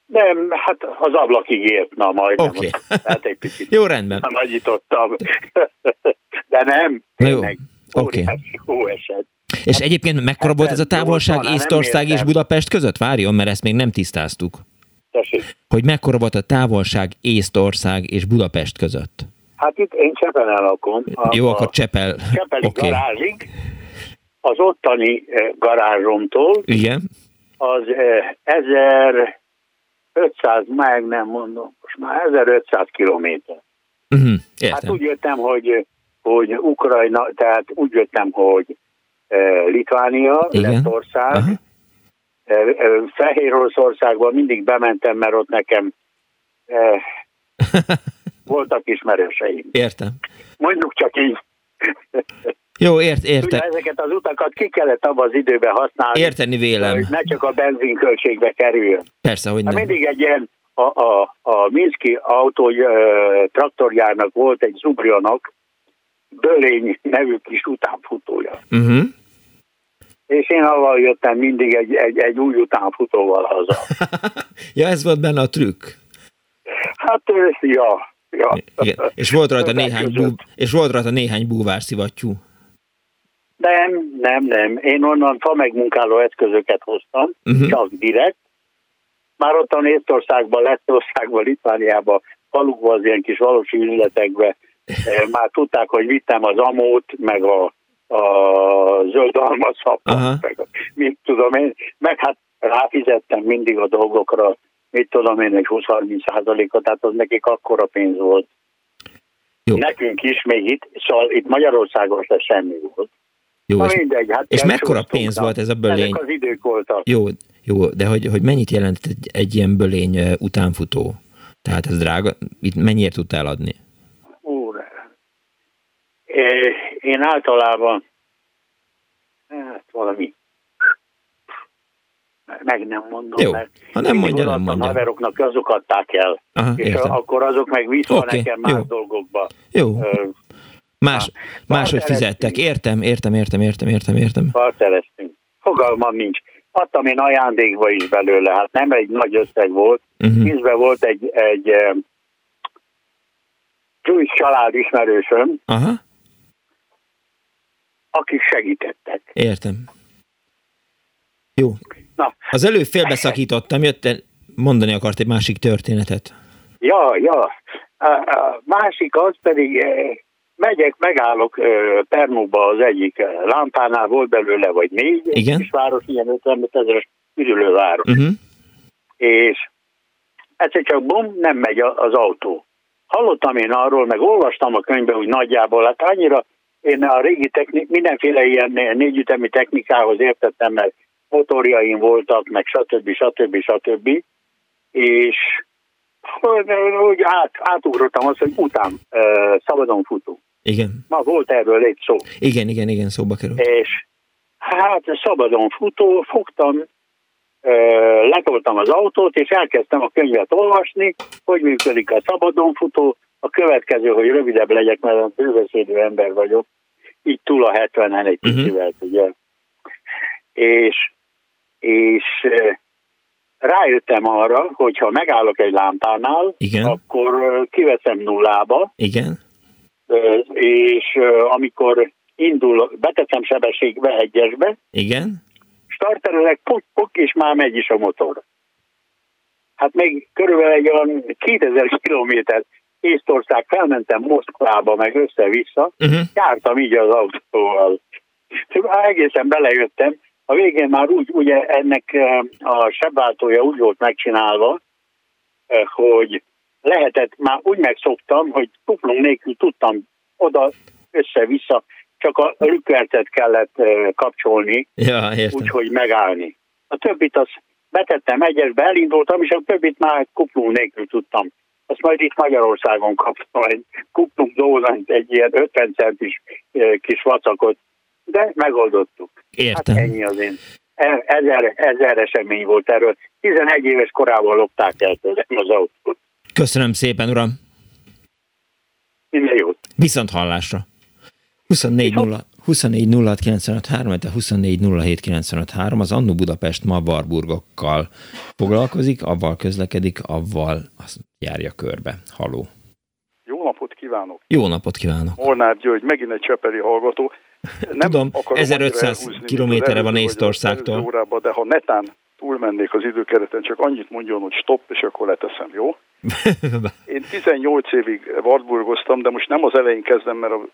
Nem, hát az ablakig ért, na. Oké. Okay. Hát egy picit. jó, rendben. Nagyítottam. De nem. Na jó, oké. Okay. És hát, egyébként mekkora volt ez a távolság Észtország és Budapest között? Várjon, mert ezt még nem tisztáztuk. Tessék. Hogy mekkora volt a távolság Észtország és Budapest között? Hát itt én Csepelen lakom. A, Jó, akkor Csepel. Csepeli okay. garázsig. Az ottani eh, garázsomtól. Igen. Az 1500, eh, meg nem mondom, most már 1500 kilométer. Uh-huh, hát úgy jöttem, hogy, hogy Ukrajna, tehát úgy jöttem, hogy eh, Litvánia, Lettország, uh-huh. Fehér Oroszországban mindig bementem, mert ott nekem voltak ismerőseim. Értem. Mondjuk csak így. Jó, ért, értem. Ugye ezeket az utakat ki kellett abban az időben használni. Érteni vélem. Hogy ne csak a benzinköltségbe kerüljön. Persze, hogy hát nem. mindig egy ilyen, a, a, a Minszki autó traktorjárnak volt egy Zubrionak, Bölény nevű kis utánfutója. Uh-huh. És én avval jöttem mindig egy, egy, egy új utánfutóval haza. ja, ez volt benne a trükk? Hát, ja, Ja. Igen. És volt rajta néhány, bú, és volt rajta néhány búvárszivattyú. Nem, nem, nem. Én onnan fa megmunkáló eszközöket hoztam, uh-huh. csak direkt. Már ott a Észtországban, Lettországban, Litvániában, falukban, az ilyen kis valós üzletekben már tudták, hogy vittem az amót, meg a, a zöld almaszapot, meg a, mit tudom én, meg hát ráfizettem mindig a dolgokra, mit tudom én, egy 20-30 százalékot, tehát az nekik akkora pénz volt. Jó. Nekünk is még itt, szóval itt Magyarországon se semmi volt. Jó, Na és, mindegy, hát és mekkora pénz volt ez a bölény? Ezek az idők voltak. Jó, jó de hogy, hogy mennyit jelent egy, egy ilyen bölény utánfutó? Tehát ez drága, itt mennyiért tudtál adni? Úr, én általában hát valami meg nem mondom, Jó. mert ha nem mondja, nem mondja. a haveroknak azok adták el, Aha, és értem. akkor azok meg vissza okay, nekem más jó. dolgokba. Jó. Más, máshogy fizettek. Értem, értem, értem, értem, értem, értem. Partereztünk. Fogalmam nincs. Adtam én ajándékba is belőle, hát nem egy nagy összeg volt. Uh-huh. volt egy, egy um, család ismerősöm, Aha. akik segítettek. Értem. Jó. Na. Az előbb félbeszakítottam, jött mondani akart egy másik történetet. Ja, ja. A, másik az pedig, eh, megyek, megállok eh, Pernóba az egyik eh, lámpánál, volt belőle vagy négy, Igen? kis város, ilyen 55 ezeres üdülőváros. Uh-huh. És egyszer csak bum, nem megy az autó. Hallottam én arról, meg olvastam a könyvben úgy nagyjából, hát annyira én a régi technik, mindenféle ilyen négyütemi technikához értettem, mert motorjaim voltak, meg stb. stb. stb. És úgy át, átugrottam azt, hogy után uh, szabadon futó. Igen. Ma volt erről egy szó. Igen, igen, igen, szóba került. És hát szabadon futó, fogtam, uh, letoltam az autót, és elkezdtem a könyvet olvasni, hogy működik a szabadon futó. A következő, hogy rövidebb legyek, mert a bőbeszédő ember vagyok, így túl a 70-en egy uh-huh. kicsivel, ugye. És és rájöttem arra, hogy ha megállok egy lámpánál, Igen. akkor kiveszem nullába. Igen. És amikor indul, beteszem sebességbe egyesbe. Igen. Starterelek, puk, puk, és már megy is a motor. Hát még körülbelül egy olyan 2000 kilométer Észtország felmentem Moszkvába, meg össze-vissza, uh-huh. jártam így az autóval. Egészen belejöttem, a végén már úgy, ugye ennek a sebváltója úgy volt megcsinálva, hogy lehetett, már úgy megszoktam, hogy kuplung nélkül tudtam oda, össze-vissza, csak a rükvertet kellett kapcsolni, ja, úgyhogy megállni. A többit azt betettem egyesbe, elindultam, és a többit már kuplung nélkül tudtam. Azt majd itt Magyarországon kaptam egy kuplung dózant, egy ilyen 50 centis kis vacakot, de megoldottuk. Értem. Hát ennyi az én. E, ezer, ezer esemény volt erről. 11 éves korában lopták el tőlem az autót. Köszönöm szépen, uram. Minden jót. Viszont hallásra. 24 0 24 06 3, 24 07 az Annu Budapest ma Warburgokkal foglalkozik, avval közlekedik, avval azt járja körbe. Haló. Jó napot kívánok! Jó napot kívánok! Molnár György, megint egy csepeli hallgató. Nem Tudom, 1500 kilométerre van Észtországtól. Órába, de ha netán túlmennék az időkereten, csak annyit mondjon, hogy stopp, és akkor leteszem, jó? Én 18 évig Wartburgoztam, de most nem az elején kezdem, mert a,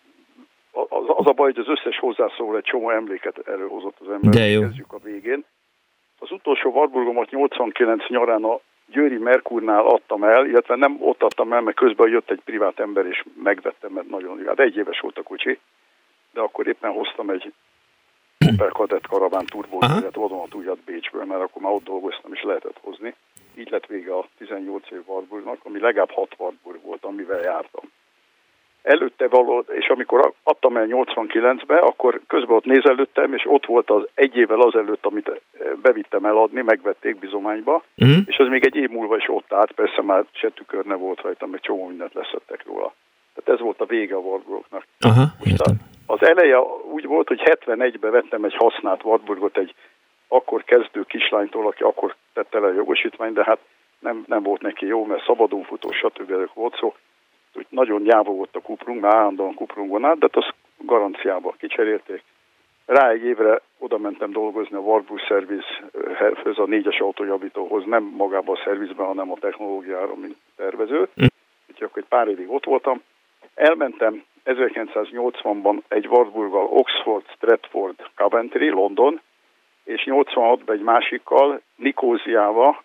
az, az a baj, hogy az összes hozzászóló egy csomó emléket előhozott az ember. De jó. Kezdjük a végén. Az utolsó Wartburgomat 89 nyarán a Győri Merkurnál adtam el, illetve nem ott adtam el, mert közben jött egy privát ember, és megvettem, mert nagyon jó. Hát egy éves volt a kocsi de akkor éppen hoztam egy Opel Kadett Karaván turbót, illetve vadonat újat Bécsből, mert akkor már ott dolgoztam, és lehetett hozni. Így lett vége a 18 év Wartburgnak, ami legalább 6 Wartburg volt, amivel jártam. Előtte való, és amikor adtam el 89-be, akkor közben ott nézelődtem, és ott volt az egy évvel azelőtt, amit eh, bevittem eladni, megvették bizományba, uh-huh. és az még egy év múlva is ott állt, persze már se tükör ne volt rajta, meg csomó mindent leszettek róla. Tehát ez volt a vége a Wartburgnak. Aha, értem. Az eleje úgy volt, hogy 71-ben vettem egy használt Wartburgot egy akkor kezdő kislánytól, aki akkor tette le a jogosítványt, de hát nem, nem volt neki jó, mert szabadon futó, stb. volt szó. Úgy nagyon nyávó volt a kuprung, már állandóan kuprungon át, de azt garanciába kicserélték. Rá egy évre oda mentem dolgozni a Wartburg Service-höz, a négyes autójavítóhoz, nem magába a szervizben, hanem a technológiára, mint tervező. Mm. Úgyhogy akkor egy pár évig ott voltam, elmentem 1980-ban egy Warburggal Oxford, Stratford, Coventry, London, és 86-ban egy másikkal Nikóziába,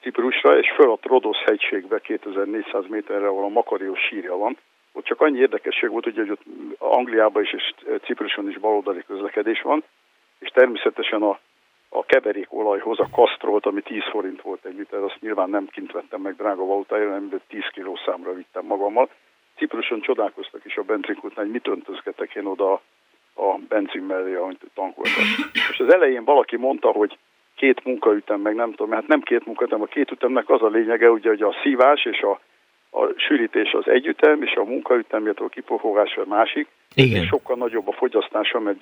Ciprusra, és föl a Rodosz hegységbe 2400 méterre, ahol a Makariós sírja van. Ott csak annyi érdekesség volt, hogy ott Angliában is és Cipruson is baloldali közlekedés van, és természetesen a, a keverékolajhoz a kasztrolt, ami 10 forint volt egy liter, azt nyilván nem kint vettem meg drága valutájára, hanem 10 kiló számra vittem magammal. Cipruson csodálkoztak is a benzinkútnál, hogy mit öntözgetek én oda a benzin mellé, amit tankoltak. És az elején valaki mondta, hogy két munkaütem, meg nem tudom, hát nem két munkaütem, a két ütemnek az a lényege, ugye, hogy a szívás és a, a sűrítés az együtem, és a munkaütem, illetve a kipufogás a másik. Igen. És sokkal nagyobb a fogyasztása, mert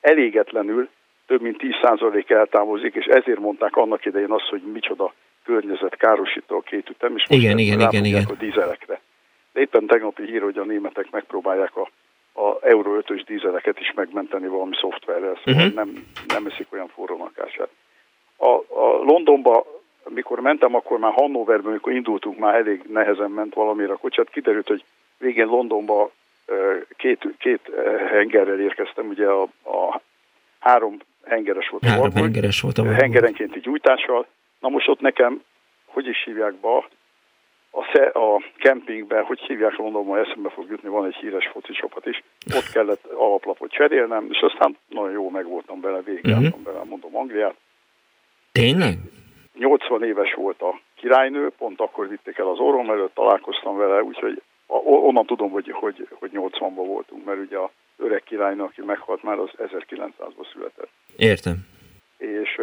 elégetlenül több mint 10% eltávozik, és ezért mondták annak idején azt, hogy micsoda környezet károsító a két ütem, és most igen, igen, igen, igen. a dízelekre. De éppen tegnapi hír, hogy a németek megpróbálják a, a Euro 5-ös dízeleket is megmenteni valami szoftverrel, szóval uh-huh. nem, nem eszik olyan forró lakását. A, a Londonba, mikor mentem, akkor már Hannoverben, amikor indultunk, már elég nehezen ment valamire a kocsát, kiderült, hogy végén Londonba két, két hengerrel érkeztem, ugye a, a három hengeres volt három a hengeres volt a hengerenkénti gyújtással. Na most ott nekem, hogy is hívják be, a, sze, a kempingben, hogy hívják Londonban, eszembe fog jutni, van egy híres foci csapat is, ott kellett alaplapot cserélnem, és aztán nagyon jó meg voltam bele, végigjártam uh-huh. bele, mondom Angliát. Tényleg? 80 éves volt a királynő, pont akkor vitték el az orrom előtt, találkoztam vele, úgyhogy onnan tudom, hogy, hogy, hogy 80-ban voltunk, mert ugye a öreg királynő, aki meghalt már, az 1900-ban született. Értem. És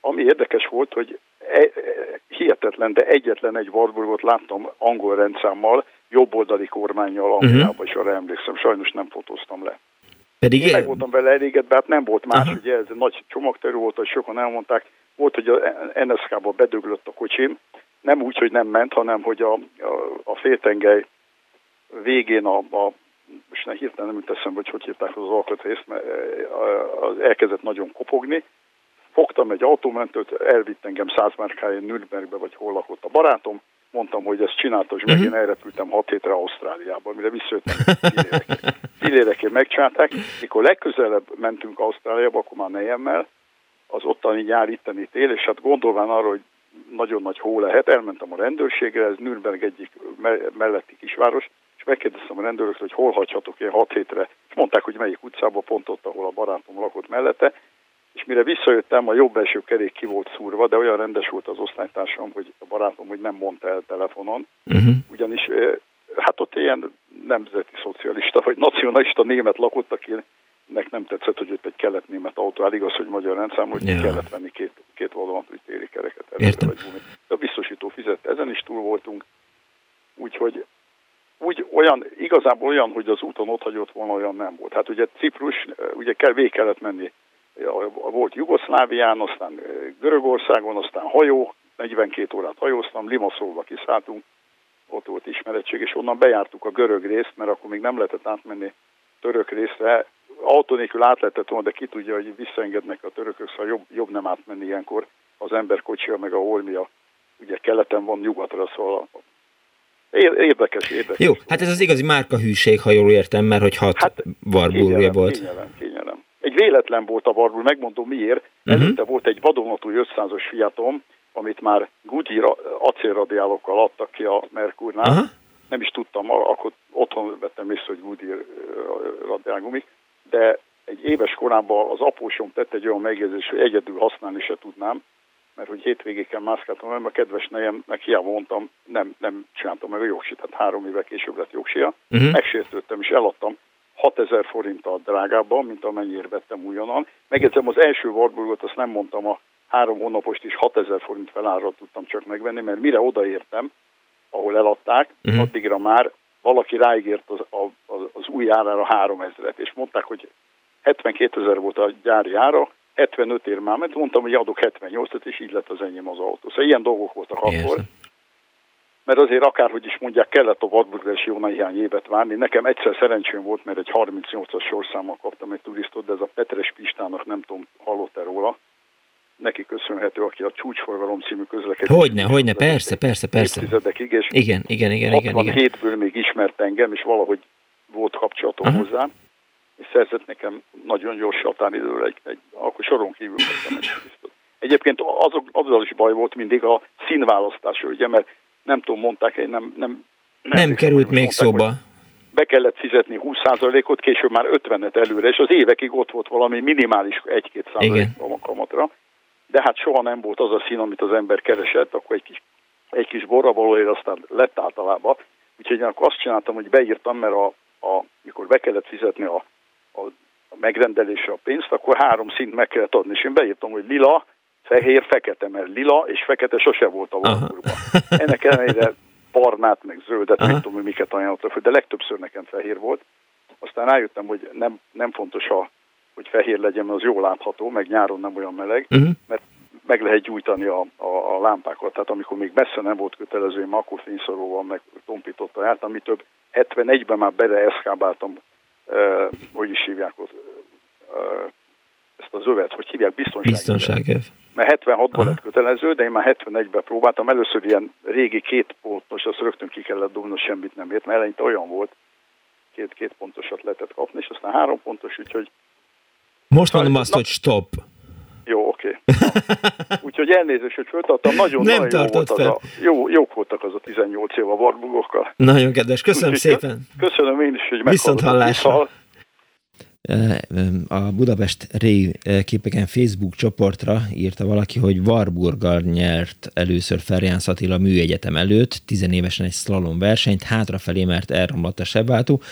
ami érdekes volt, hogy hihetetlen, de egyetlen egy Warburgot láttam angol rendszámmal, jobboldali kormányjal Angliában, uh-huh. és arra emlékszem, sajnos nem fotóztam le. Pedig én meg voltam vele elégedve, hát nem volt más, uh-huh. ugye ez egy nagy csomagterű volt, hogy sokan elmondták, volt, hogy a NSK-ba bedöglött a kocsim, nem úgy, hogy nem ment, hanem hogy a, a, a féltengely végén a, a és ne hirtelen nem jut eszembe, hogy hogy hívták az alkatrészt, mert az elkezdett nagyon kopogni. Fogtam egy autómentőt, elvitt engem száz márkáján Nürnbergbe, vagy hol lakott a barátom, mondtam, hogy ezt csinálta, és meg uh-huh. én elrepültem hat hétre Ausztráliába, mire visszajöttem fillérekért megcsinálták. Mikor legközelebb mentünk Ausztráliába, akkor már nejemmel, az ottani nyár itteni tél, és hát gondolván arra, hogy nagyon nagy hó lehet, elmentem a rendőrségre, ez Nürnberg egyik melletti kisváros, és megkérdeztem a rendőröktől, hogy hol hagyhatok én hat hétre, és mondták, hogy melyik utcába, pont ott, ahol a barátom lakott mellette, és mire visszajöttem, a jobb első kerék ki volt szúrva, de olyan rendes volt az osztálytársam, hogy a barátom, hogy nem mondta el telefonon, uh-huh. ugyanis hát ott ilyen nemzeti szocialista vagy nacionalista német lakott, akinek nem tetszett, hogy ott egy kelet-német autó áll, igaz, hogy magyar rendszám, hogy ja. kellett venni két, két hogy téri kereket. Értem. Vagy de a biztosító fizette, ezen is túl voltunk, úgyhogy úgy olyan, igazából olyan, hogy az úton ott hagyott volna, olyan nem volt. Hát ugye Ciprus, ugye kell, végig kellett menni, volt Jugoszlávián, aztán Görögországon, aztán hajó, 42 órát hajóztam, Limaszolva kiszálltunk, ott volt ismerettség, és onnan bejártuk a görög részt, mert akkor még nem lehetett átmenni török részre. Autó nélkül át lehetett volna, de ki tudja, hogy visszaengednek a törökök, szóval jobb, jobb nem átmenni ilyenkor az ember kocsia, meg a holmia. Ugye keleten van nyugatra, szóval Érdekes, érdekes. Jó, hát ez az igazi márkahűség, ha jól értem, mert hogy hat hát, Warburgja volt. Kényelem, kényelem. Egy véletlen volt a Warburg, megmondom miért. Uh-huh. Előtte volt egy vadonatú 500-as Fiatom, amit már Goodyear acélradiálokkal adtak ki a Merkurnál. Uh-huh. Nem is tudtam, akkor otthon vettem észre, hogy Goodyear radiálgumik, de egy éves korában az apósom tett egy olyan megjegyzés, hogy egyedül használni se tudnám, mert hogy hétvégéken mászkáltam, mert a kedves nejemnek hiába mondtam, nem, nem csináltam meg a jogsit, tehát három éve később lett jogsia. Uh-huh. Megsértődtem és eladtam 6000 forinttal drágábban, mint amennyire vettem újonnan. Megjegyzem, az első Warburgot azt nem mondtam, a három hónapost is 6000 forint felárral tudtam csak megvenni, mert mire odaértem, ahol eladták, uh-huh. addigra már valaki ráígért az, az, az új árára 3000-et, és mondták, hogy 72 ezer volt a gyári ára, 75 ér már, mert mondtam, hogy adok 78-et, és így lett az enyém az autó. Szóval ilyen dolgok voltak Értem. akkor. Mert azért akárhogy is mondják, kellett a Warburgres jó néhány évet várni. Nekem egyszer szerencsém volt, mert egy 38-as sorszámmal kaptam egy turistot, de ez a Petres Pistának nem tudom, hallott-e róla. neki köszönhető, aki a Csúcsforgalom című közlekedés. Hogyne, hogyne, persze, persze, persze. és igen, igen, igen, igen. 67-ből még ismert engem, és valahogy volt kapcsolatom Aha. hozzám, és szerzett nekem nagyon gyors határidőre egy, egy, akkor soron kívül vettem egy. Egyébként azok, azzal is baj volt mindig a színválasztás, ugye, mert nem tudom, mondták, hogy nem, nem, nem, nem került még mondták, szóba. Be kellett fizetni 20%-ot, később már 50-et előre, és az évekig ott volt valami minimális 1-2 százalék kamatra. De hát soha nem volt az a szín, amit az ember keresett, akkor egy kis, egy kis borra valóért aztán lett általában. Úgyhogy én akkor azt csináltam, hogy beírtam, mert a, a, mikor be kellett fizetni a, a, a megrendelésre a pénzt, akkor három szint meg kellett adni, és én beírtam, hogy lila, fehér, fekete, mert lila és fekete sose volt a valóban. Ennek ellenére barnát, meg zöldet, Aha. nem tudom, hogy miket ajánlottak, de legtöbbször nekem fehér volt. Aztán rájöttem, hogy nem, nem fontos, a, hogy fehér legyen, mert az jól látható, meg nyáron nem olyan meleg, uh-huh. mert meg lehet gyújtani a, a, a lámpákat. Tehát amikor még messze nem volt kötelező, én akkor fényszoróval meg tompította át, ami több 71-ben már bele eszkábáltam, eh, hogy is hívják ott, eh, ezt az övet, hogy hívják, biztonság. Biztonság mert 76-ban lett kötelező, de én már 71-ben próbáltam. Először ilyen régi két pontos, azt rögtön ki kellett dobni, semmit nem ért, mert eleinte olyan volt, két-két pontosat lehetett kapni, és aztán három pontos, úgyhogy... Most mondom azt, na, hogy stop. Jó, oké. Okay. Úgyhogy elnézést, hogy föltartam. Nagyon, nem nagyon jó, volt az a, jó, jók voltak az a 18 év a Warburgokkal. Nagyon kedves, köszönöm Úgyhogy szépen. Köszönöm én is, hogy Viszont hallásra a Budapest Ray képeken Facebook csoportra írta valaki, hogy Warburgal nyert először Ferjánsz Attila műegyetem előtt, tizenévesen egy slalom versenyt, hátrafelé, mert elromlott a sebváltó.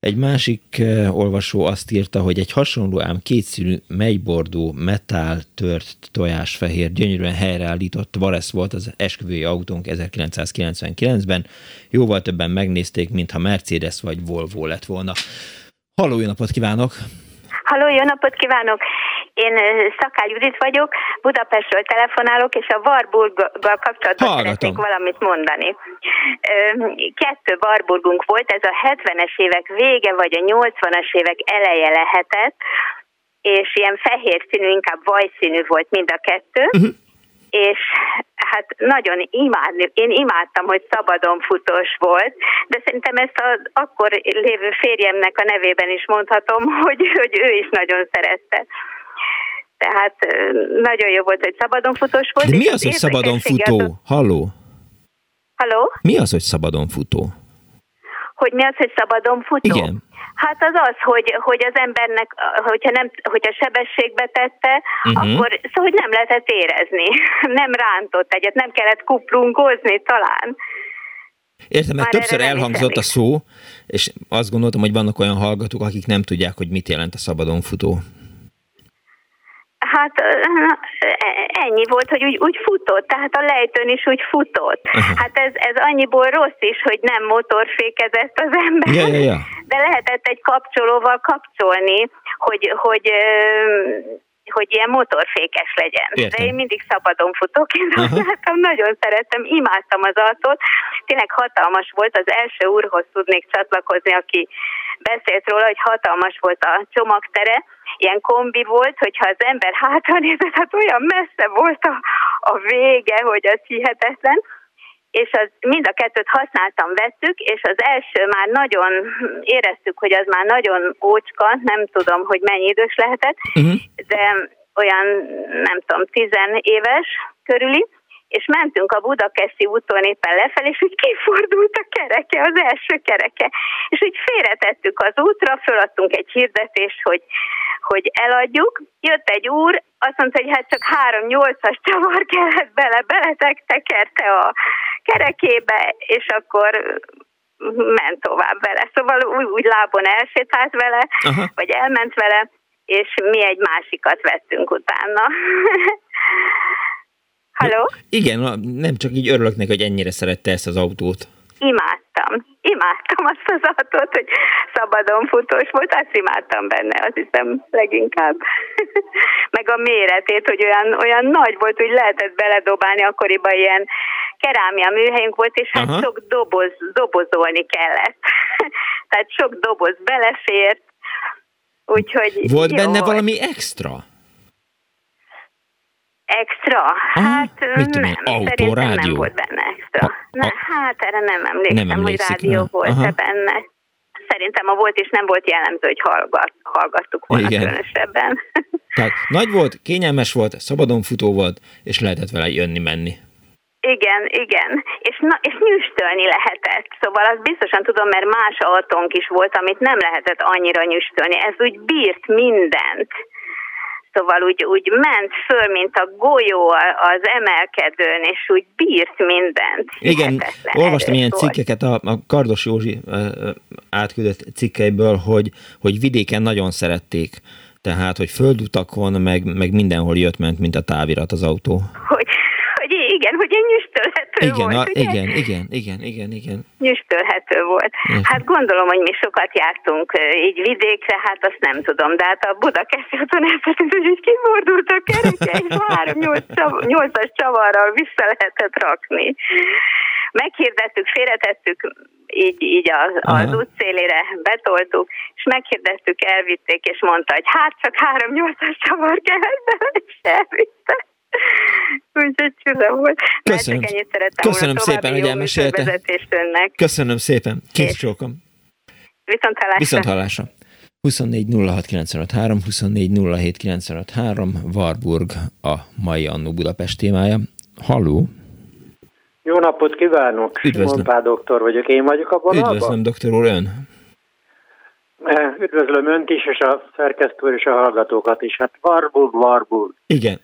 Egy másik olvasó azt írta, hogy egy hasonló ám kétszínű melybordó metál tört tojásfehér gyönyörűen helyreállított Varesz volt az esküvői autónk 1999-ben. Jóval többen megnézték, mintha Mercedes vagy Volvo lett volna. Halló, jó napot kívánok! Halló, jó napot kívánok! Én Szakály Judit vagyok, Budapestről telefonálok, és a Warburggal kapcsolatban Hallgatom. szeretnék valamit mondani. Kettő Warburgunk volt, ez a 70-es évek vége, vagy a 80-as évek eleje lehetett, és ilyen fehér színű, inkább vajszínű volt mind a kettő. Uh-huh és hát nagyon imádni, én imádtam, hogy szabadon futós volt, de szerintem ezt az akkor lévő férjemnek a nevében is mondhatom, hogy, hogy ő is nagyon szerette. Tehát nagyon jó volt, hogy szabadon futós volt. De mi az, hogy szabadon futó? Az... Halló? Halló? Mi az, hogy szabadon futó? Hogy mi az, hogy szabadon futó? Igen. Hát az az, hogy, hogy az embernek, hogyha, nem, hogyha sebességbe tette, uh-huh. akkor szóval hogy nem lehetett érezni. Nem rántott egyet, nem kellett kuplunkozni talán. Értem, mert többször elhangzott a szó, és azt gondoltam, hogy vannak olyan hallgatók, akik nem tudják, hogy mit jelent a szabadon futó. Hát ennyi volt, hogy úgy, úgy futott, tehát a lejtőn is úgy futott. Hát ez, ez annyiból rossz is, hogy nem motorfékezett az ember, ja, ja, ja. de lehetett egy kapcsolóval kapcsolni, hogy, hogy hogy ilyen motorfékes legyen. Értem. De én mindig szabadon futok, én uh-huh. nagyon szerettem, imádtam az autót. Tényleg hatalmas volt, az első úrhoz tudnék csatlakozni, aki beszélt róla, hogy hatalmas volt a csomagtere, ilyen kombi volt, hogyha az ember hátra nézett, hát olyan messze volt a, a vége, hogy az hihetetlen és az, mind a kettőt használtam, vettük, és az első már nagyon éreztük, hogy az már nagyon ócska, nem tudom, hogy mennyi idős lehetett, uh-huh. de olyan, nem tudom, tizen éves körüli, és mentünk a Budakeszi úton éppen lefelé, és úgy kifordult a kereke, az első kereke. És úgy félretettük az útra, föladtunk egy hirdetést, hogy, hogy eladjuk. Jött egy úr, azt mondta, hogy hát csak három nyolcas csavar kellett bele, beletekerte a kerekébe, és akkor ment tovább vele. Szóval úgy, úgy lábon elsétált vele, Aha. vagy elment vele, és mi egy másikat vettünk utána. Halló? Igen, nem csak így örülök neki, hogy ennyire szerette ezt az autót. Imádtam. Imádtam azt az autót, hogy szabadon futós volt, azt imádtam benne, azt hiszem leginkább. Meg a méretét, hogy olyan, olyan nagy volt, hogy lehetett beledobálni, akkoriban ilyen kerámia műhelyünk volt, és hát sok doboz, dobozolni kellett. Tehát sok doboz belefért, úgyhogy Volt benne volt. valami extra? Extra? Hát mit tudom, nem, autó, rádió? nem volt benne extra. A, a, Na, hát erre nem emlékszem, nem hogy rádió volt-e benne. Szerintem a volt és nem volt jellemző, hogy hallgat, hallgattuk volna Igen. különösebben. Tehát nagy volt, kényelmes volt, szabadon futó volt, és lehetett vele jönni-menni. Igen, igen. És, na, és nyüstölni lehetett. Szóval azt biztosan tudom, mert más autónk is volt, amit nem lehetett annyira nyüstölni. Ez úgy bírt mindent. Szóval úgy, úgy ment föl, mint a golyó az emelkedőn, és úgy bírt mindent. Igen, olvastam ilyen volt. cikkeket, a, a Kardos Józsi átküldött cikkeiből, hogy, hogy vidéken nagyon szerették. Tehát, hogy földutakon, meg, meg mindenhol jött-ment, mint a távirat az autó. Hogy igen, hogy egy nyüstölhető igen, volt. A, igen, igen, igen, igen, igen. Nyüstölhető volt. Igen. Hát gondolom, hogy mi sokat jártunk így vidékre, hát azt nem tudom, de hát a Budakeszi úton elfelejtett, hogy így kifordult a kereke, és három nyolcas csavarral vissza lehetett rakni. Meghirdettük, félretettük, így, így az, az útszélére betoltuk, és meghirdettük, elvitték, és mondta, hogy hát csak három nyolcas csavar kellett, és elvitte. Úgyhogy csuda volt. Köszönöm, csak ennyit szerettem Köszönöm szépen, hogy elmesélte. Köszönöm szépen. Kész csókom. Viszont hallásra. Viszont hallásra. 24 06 24 Warburg a mai Annó Budapest témája. Halló! Jó napot kívánok! Üdvözlöm. Simon doktor vagyok. Én vagyok a vonalban? Üdvözlöm, doktor úr, ön! Eh, üdvözlöm önt is, és a szerkesztő és a hallgatókat is. Hát Warburg, Warburg. Igen.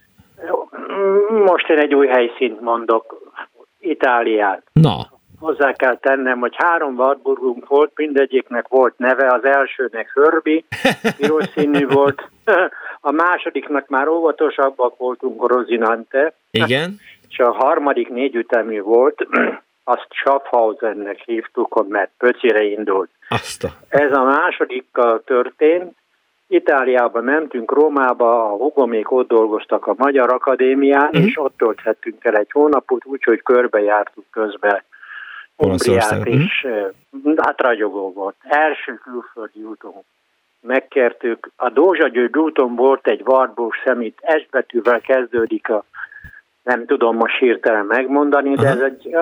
Most én egy új helyszínt mondok, Itáliát. Na. Hozzá kell tennem, hogy három Warburgunk volt, mindegyiknek volt neve, az elsőnek Hörbi, piros színű volt, a másodiknak már óvatosabbak voltunk, Rozinante. Igen. És a harmadik négyütemű volt, azt Schaffhausennek hívtuk, mert Pöcire indult. Azt a... Ez a másodikkal történt, Itáliába mentünk, Rómába, a hugomék ott dolgoztak a Magyar Akadémián, uh-huh. és ott tölthettünk el egy hónapot, úgyhogy körbejártuk közben Umbriát, és uh-huh. hát ragyogó volt. Első külföldi úton megkértük. A Dózsagyőgy úton volt egy Warburg szemét, S betűvel kezdődik a nem tudom most hirtelen megmondani, de uh-huh. ez egy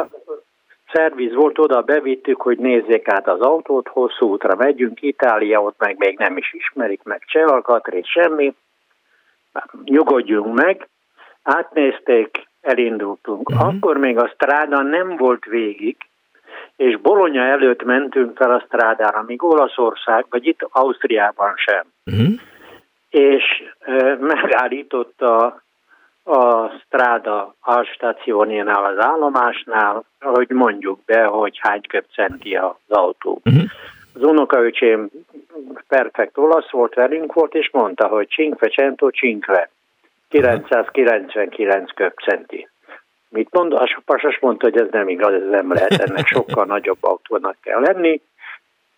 szerviz volt, oda bevittük, hogy nézzék át az autót, hosszú útra megyünk, Itália, ott meg még nem is ismerik meg Csevalkatrész, semmi, nyugodjunk meg, átnézték, elindultunk. Uh-huh. Akkor még a stráda nem volt végig, és Bolonya előtt mentünk fel a strádára, míg Olaszország, vagy itt Ausztriában sem. Uh-huh. És e, megállította a Strada alstációnénál az állomásnál, hogy mondjuk be, hogy hány köpcenti az autó. Uh-huh. Az unokaöcsém perfekt olasz volt, velünk volt, és mondta, hogy Cinquecento Cinque, 999 köpcenti. Mit mond? A pasas mondta, hogy ez nem igaz, ez nem lehet, ennek sokkal nagyobb autónak kell lenni.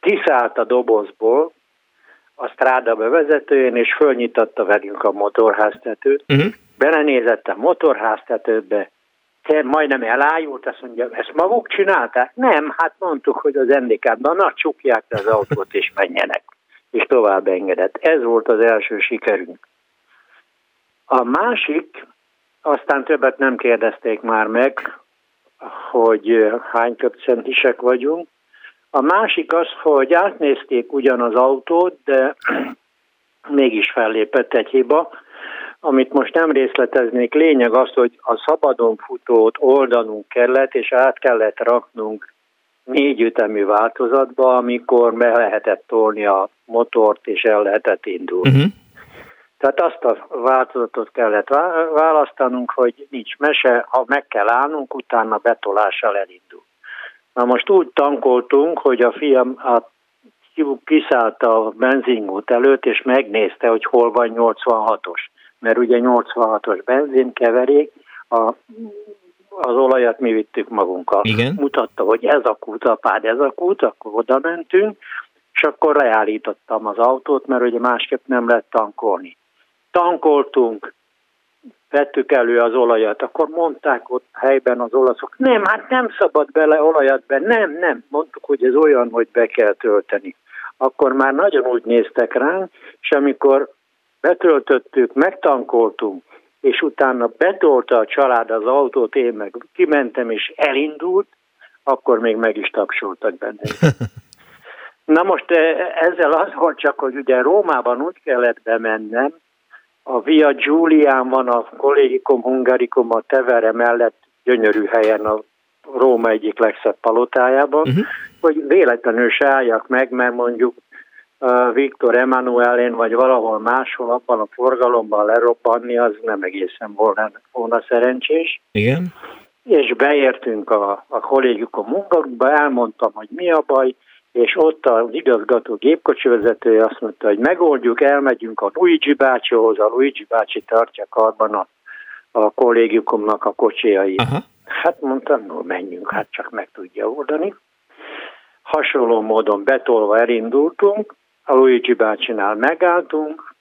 Kiszállt a dobozból, a stráda bevezetőjén, és fölnyitatta velünk a motorháztetőt. Uh-huh belenézett a motorháztetőbe, majdnem elájult, azt mondja, ezt maguk csinálták? Nem, hát mondtuk, hogy az NDK-ban, na csukják az autót és menjenek. És tovább engedett. Ez volt az első sikerünk. A másik, aztán többet nem kérdezték már meg, hogy hány köpcentisek vagyunk. A másik az, hogy átnézték ugyan az autót, de mégis fellépett egy hiba, amit most nem részleteznék, lényeg az, hogy a szabadon futót oldanunk kellett, és át kellett raknunk négy ütemű változatba, amikor be lehetett tolni a motort, és el lehetett indulni. Uh-huh. Tehát azt a változatot kellett választanunk, hogy nincs mese, ha meg kell állnunk, utána betolással elindul. Na most úgy tankoltunk, hogy a fiam a kiszállt a benzingút előtt, és megnézte, hogy hol van 86-os mert ugye 86-os benzinkeverék, a, az olajat mi vittük magunkkal. Igen. Mutatta, hogy ez a kút, apád, ez a kút, akkor oda mentünk, és akkor leállítottam az autót, mert ugye másképp nem lehet tankolni. Tankoltunk, vettük elő az olajat, akkor mondták ott helyben az olaszok, nem, hát nem szabad bele olajat be, nem, nem, mondtuk, hogy ez olyan, hogy be kell tölteni. Akkor már nagyon úgy néztek ránk, és amikor betöltöttük, megtankoltunk, és utána betolta a család az autót, én meg kimentem, és elindult, akkor még meg is tapsoltak benne. Na most ezzel az volt csak, hogy ugye Rómában úgy kellett bemennem, a Via Giulián van a Collegium Hungaricum a Tevere mellett gyönyörű helyen a Róma egyik legszebb palotájában, uh-huh. hogy véletlenül se álljak meg, mert mondjuk Viktor Emanuelén vagy valahol máshol abban a forgalomban lerobbanni, az nem egészen volna, volna szerencsés. Igen. És beértünk a, a kollégiukom munkarunkba, elmondtam, hogy mi a baj, és ott az igazgató gépkocsivezetője azt mondta, hogy megoldjuk, elmegyünk a Luigi bácsihoz, a Luigi bácsi tartja karban a, a kollégiukomnak a kocsiai. Aha. Hát mondtam, no, menjünk, hát csak meg tudja oldani. Hasonló módon betolva elindultunk, a Luigi bácsinál megálltunk,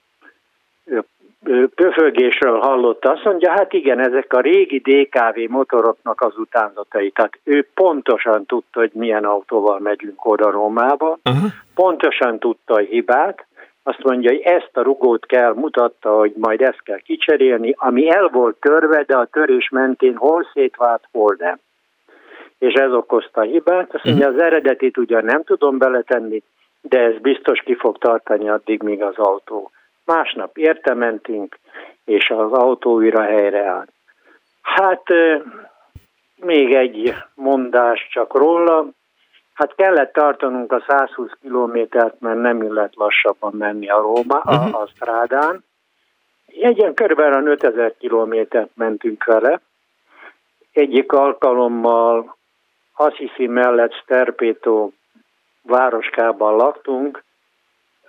pöfögésről hallott, azt mondja, hát igen, ezek a régi DKV motoroknak az utánzatai. Tehát ő pontosan tudta, hogy milyen autóval megyünk oda Rómába, uh-huh. pontosan tudta a hibát, azt mondja, hogy ezt a rugót kell, mutatta, hogy majd ezt kell kicserélni, ami el volt törve, de a törés mentén hol szétvált, hol nem. És ez okozta a hibát. Azt mondja, az eredetit ugyan nem tudom beletenni, de ez biztos ki fog tartani addig, míg az autó. Másnap értementünk, és az autó újra helyreáll. Hát még egy mondás csak róla. Hát kellett tartanunk a 120 kilométert, mert nem illet lassabban menni a Róma, a, mhm. a strádán. Egy ilyen körülbelül 5000 kilométert mentünk vele. Egyik alkalommal Assisi mellett Sterpétó városkában laktunk,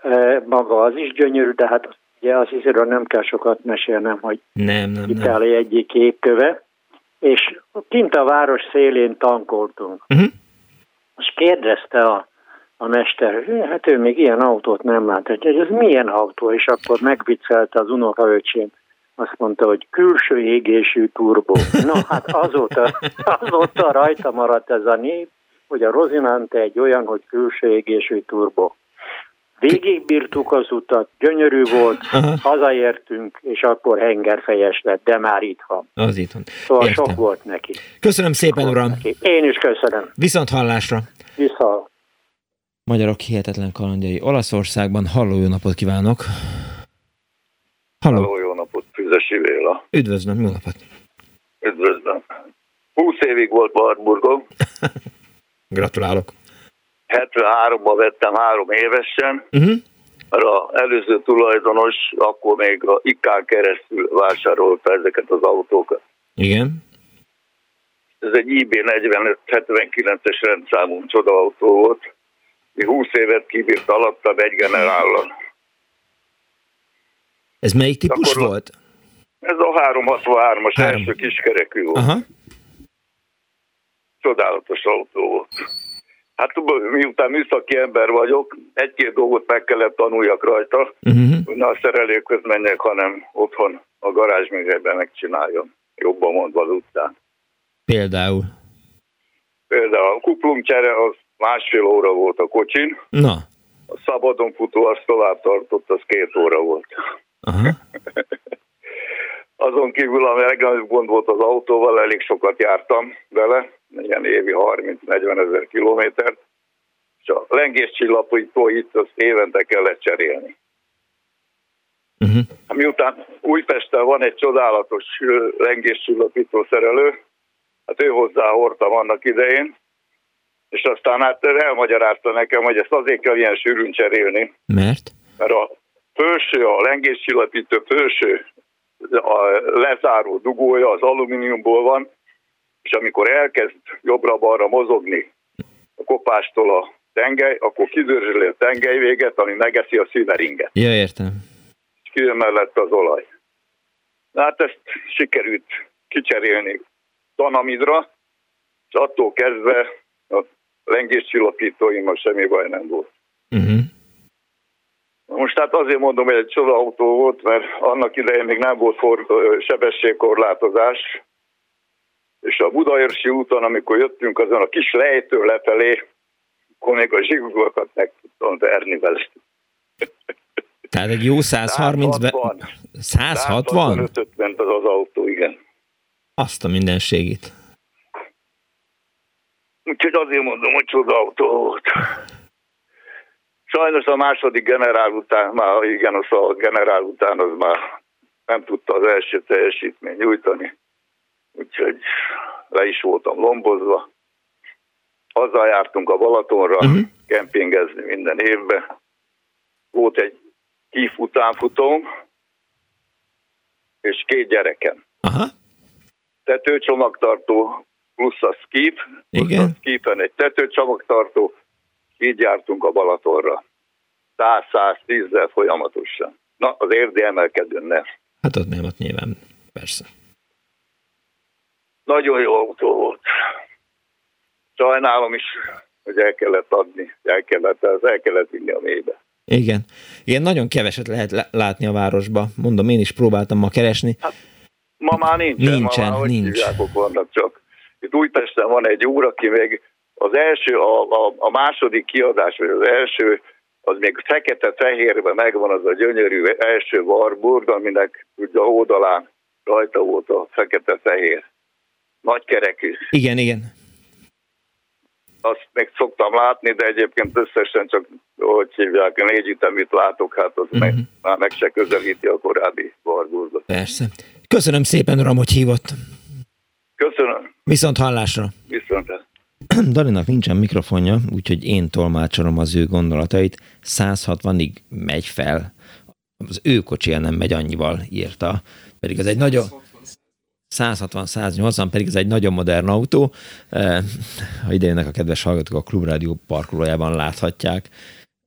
e, maga az is gyönyörű, de hát ugye az hiszéről nem kell sokat mesélnem, hogy nem, nem, Itália nem. egyik épköve, és kint a város szélén tankoltunk. Uh-huh. És kérdezte a, a mester, hát ő még ilyen autót nem lát, hogy ez milyen autó, és akkor megviccelte az unokaöcsém. Azt mondta, hogy külső égésű turbó. Na hát azóta, azóta rajta maradt ez a nép, hogy a Rozinante egy olyan, hogy külső égésű turbó. Végigbírtuk az utat, gyönyörű volt, Aha. hazaértünk, és akkor hengerfejes lett, de már itthon. Az itthon. Szóval Értem. sok volt neki. Köszönöm szépen, sok uram. Neki. Én is köszönöm. Viszont hallásra. Viszont. Magyarok hihetetlen kalandjai Olaszországban. Halló, jó napot kívánok! Halló, Halló jó napot, Füzesi Véla. Üdvözlöm, jó napot! Üdvözlöm. 20 évig volt Warburgon. Gratulálok. 73-ban vettem három évesen, uh-huh. mert az előző tulajdonos akkor még a IK keresztül vásárolta ezeket az autókat. Igen. Ez egy IB 45-79-es rendszámú csodaautó volt. 20 évet kibírt alatta egy generállal. Ez melyik típus akkor volt? Ez a 363-as Három. első kiskerekű volt. Aha. Csodálatos autó volt. Hát miután műszaki ember vagyok, egy-két dolgot meg kellett tanuljak rajta, uh-huh. ne a szerelőköz menjek, hanem otthon a garázsműhelyben megcsináljam, jobban mondva az utcán. Például? Például a kuplungcsere az másfél óra volt a kocsin. Na. A szabadon futó azt tovább tartott, az két óra volt. Aha. Azon kívül, ami legnagyobb gond volt az autóval, elég sokat jártam vele, ilyen évi 30-40 ezer kilométert, és a lengéscsillapító itt azt évente kellett cserélni. Uh-huh. Miután Újpesten van egy csodálatos lengéscsillapító szerelő, hát ő hozzá hordtam annak idején, és aztán hát elmagyarázta nekem, hogy ezt azért kell ilyen sűrűn cserélni. Mert? Mert a felső, a lengéscsillapító felső a lezáró dugója az alumíniumból van, és amikor elkezd jobbra-balra mozogni a kopástól a tengely, akkor kidörzsöli a tengely véget, ami megeszi a szíveringet. Ja, értem. És kijön mellett az olaj. Na, hát ezt sikerült kicserélni tanamidra, és attól kezdve a lengéscsillapítóimmal semmi baj nem volt. Uh-huh. Most hát azért mondom, hogy egy csoda autó volt, mert annak idején még nem volt for, sebességkorlátozás, és a Budaörsi úton, amikor jöttünk azon a kis lejtő lefelé, akkor még a zsigugokat meg tudtam verni vele. Tehát egy jó 130 be... 160? 165 ment az az autó, igen. Azt a mindenségét. Úgyhogy azért mondom, hogy csoda autó volt. Sajnos a második generál után, már igen, az a generál után az már nem tudta az első teljesítmény nyújtani. Le is voltam lombozva. Azzal jártunk a Balatonra, uh-huh. kempingezni minden évben. Volt egy kif utánfutóm, és két gyerekem. Aha. Tetőcsomagtartó plusz a skip, plusz a skipen egy tetőcsomagtartó, így jártunk a Balatonra. 100-110-zel folyamatosan. Na, az érdi emelkedőn nem. Hát ott nem, ott nyilván, persze. Nagyon jó autó volt. Sajnálom is, hogy el kellett adni, el kellett, az el kellett vinni a mélybe. Igen. Igen, nagyon keveset lehet látni a városba. Mondom, én is próbáltam ma keresni. Hát, ma már nincsen. Nincsen, ma már, nincs. vannak csak. Itt Újpesten van egy úr, aki még az első, a, a, a második kiadás, vagy az első, az még fekete-fehérben megvan az a gyönyörű első Warburg, aminek ugye oldalán rajta volt a fekete-fehér nagykerekű. Igen, igen. Azt még szoktam látni, de egyébként összesen csak, hogy hívják, négy ütemit látok, hát az uh-huh. meg, mhm. már meg se közelíti a korábbi Warburgot. Persze. Köszönöm szépen, Uram, hogy hívott. Köszönöm. Viszont hallásra. Viszont. Dalinak nincsen mikrofonja, úgyhogy én tolmácsolom az ő gondolatait. 160-ig megy fel. Az ő kocsija nem megy annyival, írta. Pedig az egy nagyon... 160-180 pedig ez egy nagyon modern autó. Eh, ha ide jönnek a kedves hallgatók, a Klubrádió parkolójában láthatják.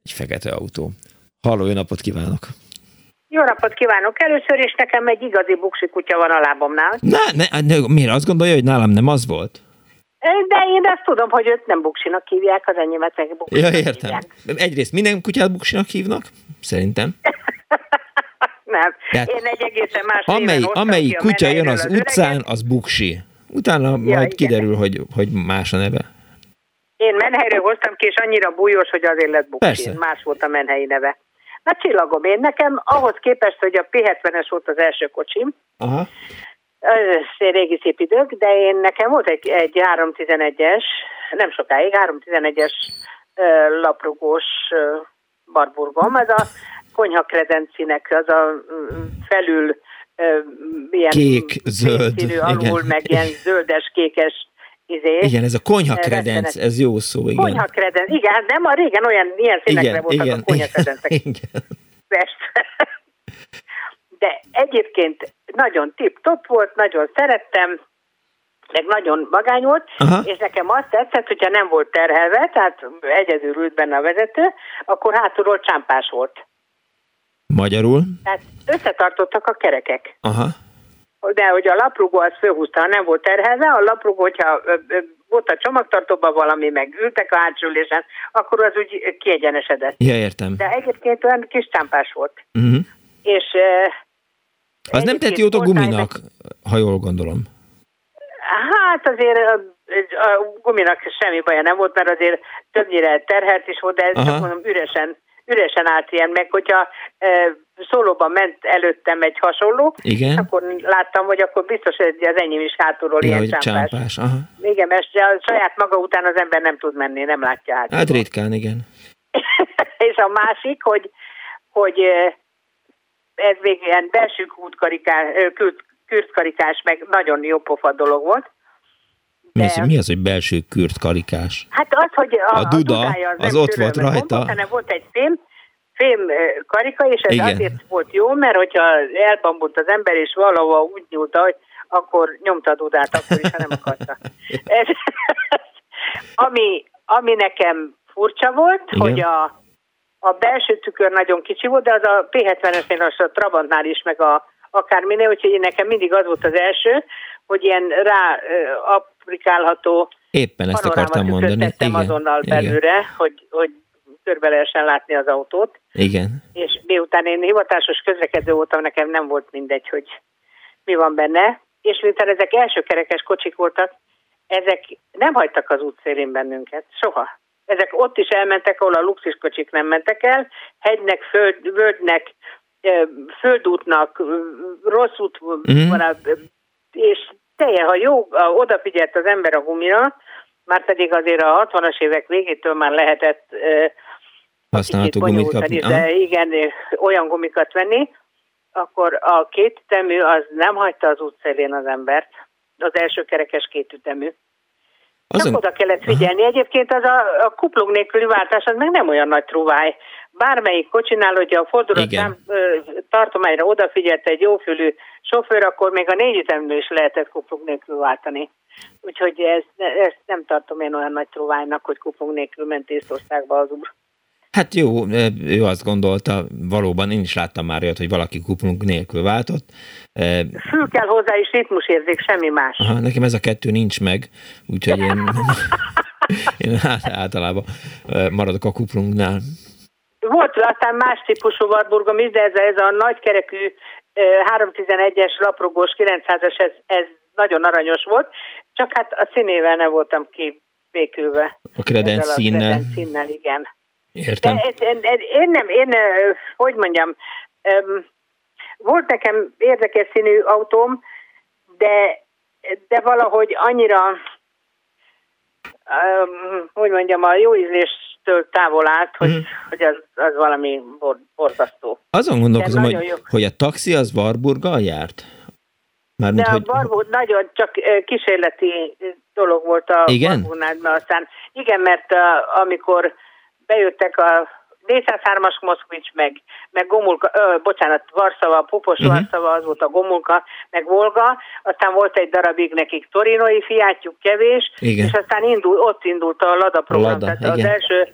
Egy fekete autó. Halló, jó napot kívánok! Jó napot kívánok! Először is nekem egy igazi buksi kutya van a lábomnál. Ne, ne, ne, miért azt gondolja, hogy nálam nem az volt? De én azt tudom, hogy őt nem buksinak hívják, az enyémet meg buksinak Ja, értem. Hívják. Egyrészt minden kutyát buksinak hívnak, szerintem. nem. Tehát én egy egészen más amely, Amelyik kutya jön az, az utcán, öreget. az buksi. Utána ja, majd igen. kiderül, hogy, hogy más a neve. Én menhelyről hoztam ki, és annyira bújós, hogy azért lett buksi. Persze. Más volt a menhelyi neve. Na csillagom én, nekem ahhoz képest, hogy a P70-es volt az első kocsim, Aha. Ez régi szép idők, de én nekem volt egy, egy 311-es, nem sokáig, 311-es laprugós barburgom, ez a konyhakredencinek az a felül ilyen kék, zöld, színű, alul igen. meg ilyen zöldes, kékes izé. Igen, ez a konyhakredenc, ez jó szó, igen. Konyhakredenc, igen, nem, a régen olyan ilyen színekre igen, voltak igen, a konyhakredencek. Igen. De egyébként nagyon tip-top volt, nagyon szerettem, meg nagyon magány volt, Aha. és nekem azt tetszett, hogyha nem volt terhelve, tehát egyedül ült benne a vezető, akkor hátulról csámpás volt. Magyarul? Tehát összetartottak a kerekek. Aha. De hogy a laprugó az főhúzta, ha nem volt terhelve, a laprugó, hogyha volt a csomagtartóban valami, meg ültek a hátsülésen, akkor az úgy kiegyenesedett. Ja, értem. De egyébként olyan kis csámpás volt. Uh-huh. És az nem tett jót a guminak, ha jól gondolom. Hát azért a, a guminak semmi baja nem volt, mert azért többnyire terhelt is volt, de ez csak mondom üresen, üresen állt ilyen meg, hogyha e, szólóban ment előttem egy hasonló, igen. akkor láttam, hogy akkor biztos, hogy az enyém is hátulról ja, ilyen csámpás. csámpás. Aha. Igen, mert a saját maga után az ember nem tud menni, nem látja át. Hát ritkán, igen. és a másik, hogy, hogy ez még ilyen belső kürtkarikás, meg nagyon jó pofa dolog volt. Mi, az, mi az, hogy belső kürtkarikás? Hát az, hogy a, a duda, a az, az ott volt rajta. Volt, hanem volt egy fém, fém karika, és ez Igen. azért volt jó, mert hogyha elbambult az ember, és valahol úgy nyúlta, hogy akkor nyomta a dudát, akkor is, ha nem akarta. ez, ami, ami nekem furcsa volt, Igen. hogy a a belső tükör nagyon kicsi volt, de az a P70-esnél, a Trabantnál is, meg a akárminél, úgyhogy én nekem mindig az volt az első, hogy ilyen rá applikálható Éppen ezt akartam mondani. Igen, azonnal igen. belőle, hogy, hogy körbe lehessen látni az autót. Igen. És miután én hivatásos közlekedő voltam, nekem nem volt mindegy, hogy mi van benne. És miután ezek első kerekes kocsik voltak, ezek nem hagytak az útszélén bennünket, soha. ezek ott is elmentek, ahol a luxuskocsik nem mentek el, hegynek, föld, völgynek, földútnak, rossz út, mm-hmm. és teljesen, ha jó, odafigyelt az ember a gumira, már pedig azért a 60-as évek végétől már lehetett használható gumit kapni. De igen, olyan gumikat venni, akkor a két ütemű az nem hagyta az útszélén az embert, az első kerekes két ütemű. Azon... Csak oda kellett figyelni. Aha. Egyébként az a, a kuplung nélküli váltás az meg nem olyan nagy trúváj. Bármelyik kocsinál, hogyha a fordulat nem tartományra odafigyelt egy jófülű sofőr, akkor még a négy ütemű is lehetett kuplung nélkül váltani. Úgyhogy ez, ezt nem tartom én olyan nagy trúvájnak, hogy kuplung nélkül ment Észországba az úr. Hát jó, ő azt gondolta, valóban én is láttam már olyat, hogy valaki kuplunk nélkül váltott. Fül kell hozzá is ritmusérzék, semmi más. Aha, nekem ez a kettő nincs meg, úgyhogy én, én általában maradok a kuplunknál. Volt aztán más típusú Warburgom is, de ez, ez a nagykerekű 311-es laprogós 900-es, ez, ez nagyon aranyos volt, csak hát a színével nem voltam kibékülve. A kredenc színnel. színnel, igen. Értem. De, én, én nem, én, hogy mondjam, volt nekem érdekes színű autóm, de, de valahogy annyira, hogy mondjam, a jó ízléstől távol állt, hogy, mm. hogy az, az valami borzasztó. Azon gondolkozom, hogy, jó. hogy a taxi az Warburggal járt? Mármint, de hogy... a Warburg nagyon csak kísérleti dolog volt a igen? aztán igen, mert amikor bejöttek a 403-as Moszkvics, meg, meg Gomulka, ö, bocsánat, Varszava, Pupos uh-huh. Varszava, az volt a Gomulka, meg Volga, aztán volt egy darabig nekik torinoi fiátjuk kevés, igen. és aztán indul, ott indult a Lada program, Lada, tehát igen. az első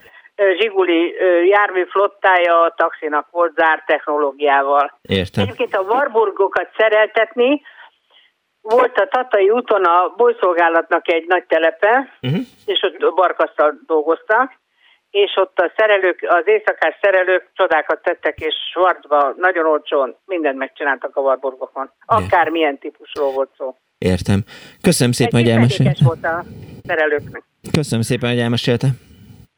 Zsiguli jármű flottája a taxinak volt zárt technológiával. Értem. Egyébként a Warburgokat szereltetni, volt a Tatai úton a bolyszolgálatnak egy nagy telepe, uh-huh. és ott barkasztal dolgoztak, és ott a szerelők, az éjszakás szerelők csodákat tettek, és Schwarzba nagyon olcsón mindent megcsináltak a Warburgokon. Akár milyen típusról volt szó. Értem. Köszönöm szépen, egy hogy elmesélte. volt a szerelőknek. Köszönöm szépen, hogy elmesélte.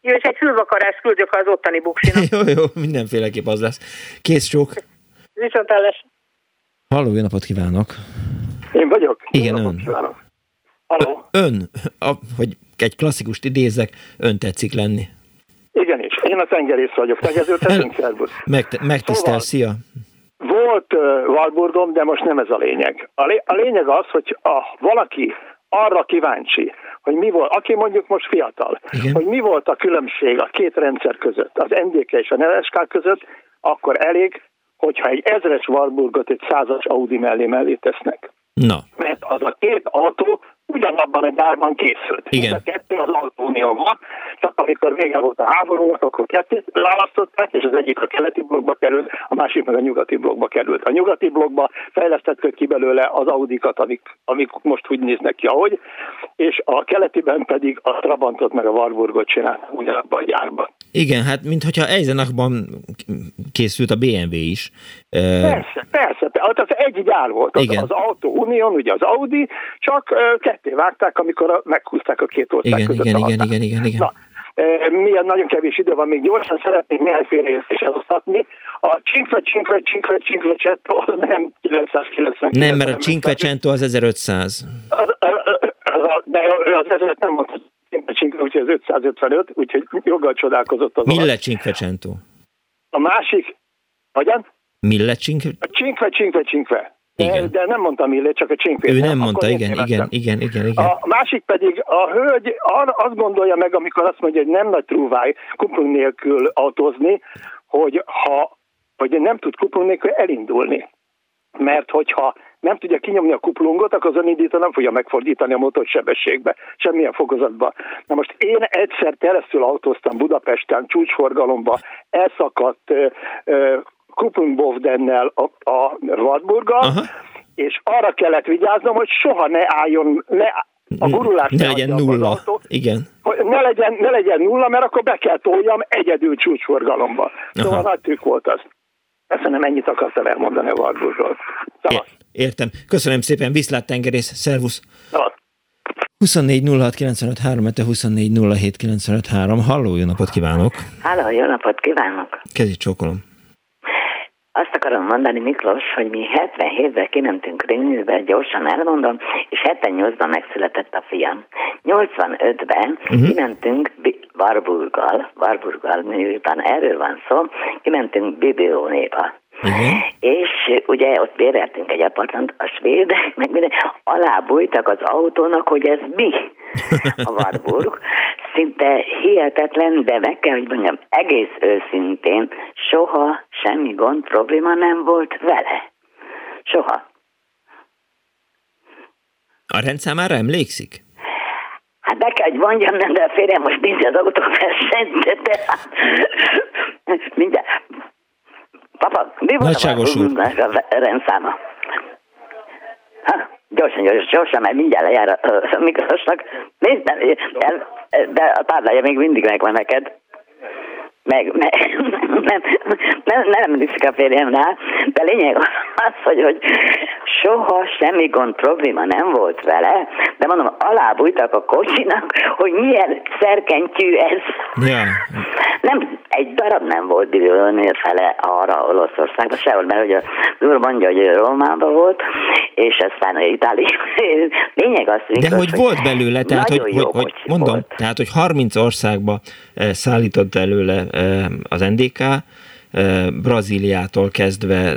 Jó, és egy fülvakarást küldjük az ottani buksinak. jó, jó, mindenféleképp az lesz. Kész csók. Viszontlátás. Halló, jó napot kívánok. Én vagyok. Igen, ön. Halló. Ön, a, hogy egy klasszikust idézek, ön tetszik lenni. Igenis, én a tengerész vagyok, tegezőtetünk, szervusz. Meg, megtisztel, szóval, szia. Volt uh, Walburgom, de most nem ez a lényeg. A, lé, a lényeg az, hogy a, valaki arra kíváncsi, hogy mi volt, aki mondjuk most fiatal, Igen. hogy mi volt a különbség a két rendszer között, az NDK és a NLSK között, akkor elég, hogyha egy ezres Warburgot egy százas Audi mellé mellé tesznek. Na. Mert az a két autó ugyanabban a gyárban készült. Igen. a kettő az autónióban, csak amikor vége volt a háborúnak, akkor kettőt választották, és az egyik a keleti blokkba került, a másik meg a nyugati blokkba került. A nyugati blokkba fejlesztettek ki belőle az Audikat, amik, amik most úgy néznek ki, ahogy, és a keletiben pedig a Trabantot meg a Warburgot csinált ugyanabban a gyárban. Igen, hát mintha Eisenachban készült a BMW is. Persze, persze, hát az egy gyár volt. Az, Igen. az Auto Union, ugye az Audi, csak ketté vágták, amikor meghúzták a két ország igen, között igen, a igen, igen, igen, igen. Na, milyen nagyon kevés idő van, még gyorsan szeretnék néhány félreértést is elosztatni. A Cinque Cinque Cinque Cinquecento az nem 990. Nem, mert a Cinquecento az 1500. Az, az, az, de az 1500 nem mondta úgyhogy az 555, úgyhogy joggal csodálkozott az. Mille Cinquecento. A másik, hogyan? Mille Cinque? A Cinque Cinque Cinque. Igen. De nem mondtam millét, csak a csinkvét. Ő nem mondta, igen, igen, igen, igen, igen. A másik pedig a hölgy azt gondolja meg, amikor azt mondja, hogy nem nagy trúváj kuplung nélkül autózni, hogy ha hogy nem tud kuplung nélkül elindulni. Mert hogyha nem tudja kinyomni a kuplungot, akkor az önindító nem fogja megfordítani a motor sebességbe, semmilyen fokozatba. Na most én egyszer keresztül autóztam Budapesten, csúcsforgalomba, elszakadt Kupungbovdennel a, a Wartburggal, és arra kellett vigyáznom, hogy soha ne álljon, ne, a gurulás ne legyen nulla. Autó, Igen. Hogy ne legyen, ne legyen nulla, mert akkor be kell toljam egyedül csúcsforgalomba. Szóval nagy trükk volt az. Nem ennyit akartam elmondani a Wartburgról. Értem. Köszönöm szépen, viszlát tengerész, szervusz. Szavaz. 24 06 24 07 Halló, jó napot kívánok! Halló, jó napot kívánok! Kezdj csókolom! Azt akarom mondani, Miklós, hogy mi 77-ben kimentünk Ringnyűbe, gyorsan elmondom, és 78-ban megszületett a fiam. 85-ben uh-huh. Mhm. kimentünk Warburggal, Warburggal, miután erről van szó, kimentünk Bibiónéba. Uh-huh. És ugye ott béreltünk egy apartmant, a svédek, meg minden, alábújtak az autónak, hogy ez mi a Warburg. Szinte hihetetlen, de meg kell, hogy mondjam, egész őszintén, soha semmi gond, probléma nem volt vele. Soha. A rendszámára emlékszik? Hát be kell, hogy mondjam, nem, de a férjem most nincs az autóversenyt, de hát mindjárt Papa, mi volt Nagyságos úr. a rendszáma? Ha, gyorsan, gyorsan, gyorsan, mert mindjárt lejár a, a. Nézd, de a táblája még mindig megvan neked meg, meg nem, nem, nem emlékszik a férjemnál, de lényeg az, hogy, hogy soha semmi gond probléma nem volt vele, de mondom, alábújtak a kocsinak, hogy milyen szerkentyű ez. Ja. Nem, egy darab nem volt Divilónér fele arra Olaszországban sehol, mert ugye úr mondja, hogy Rómában volt, és aztán Itália. Lényeg az, hogy... De hogy volt belőle, tehát hogy, hogy, hogy mondom, volt. tehát hogy 30 országba szállított előle az NDK, Brazíliától kezdve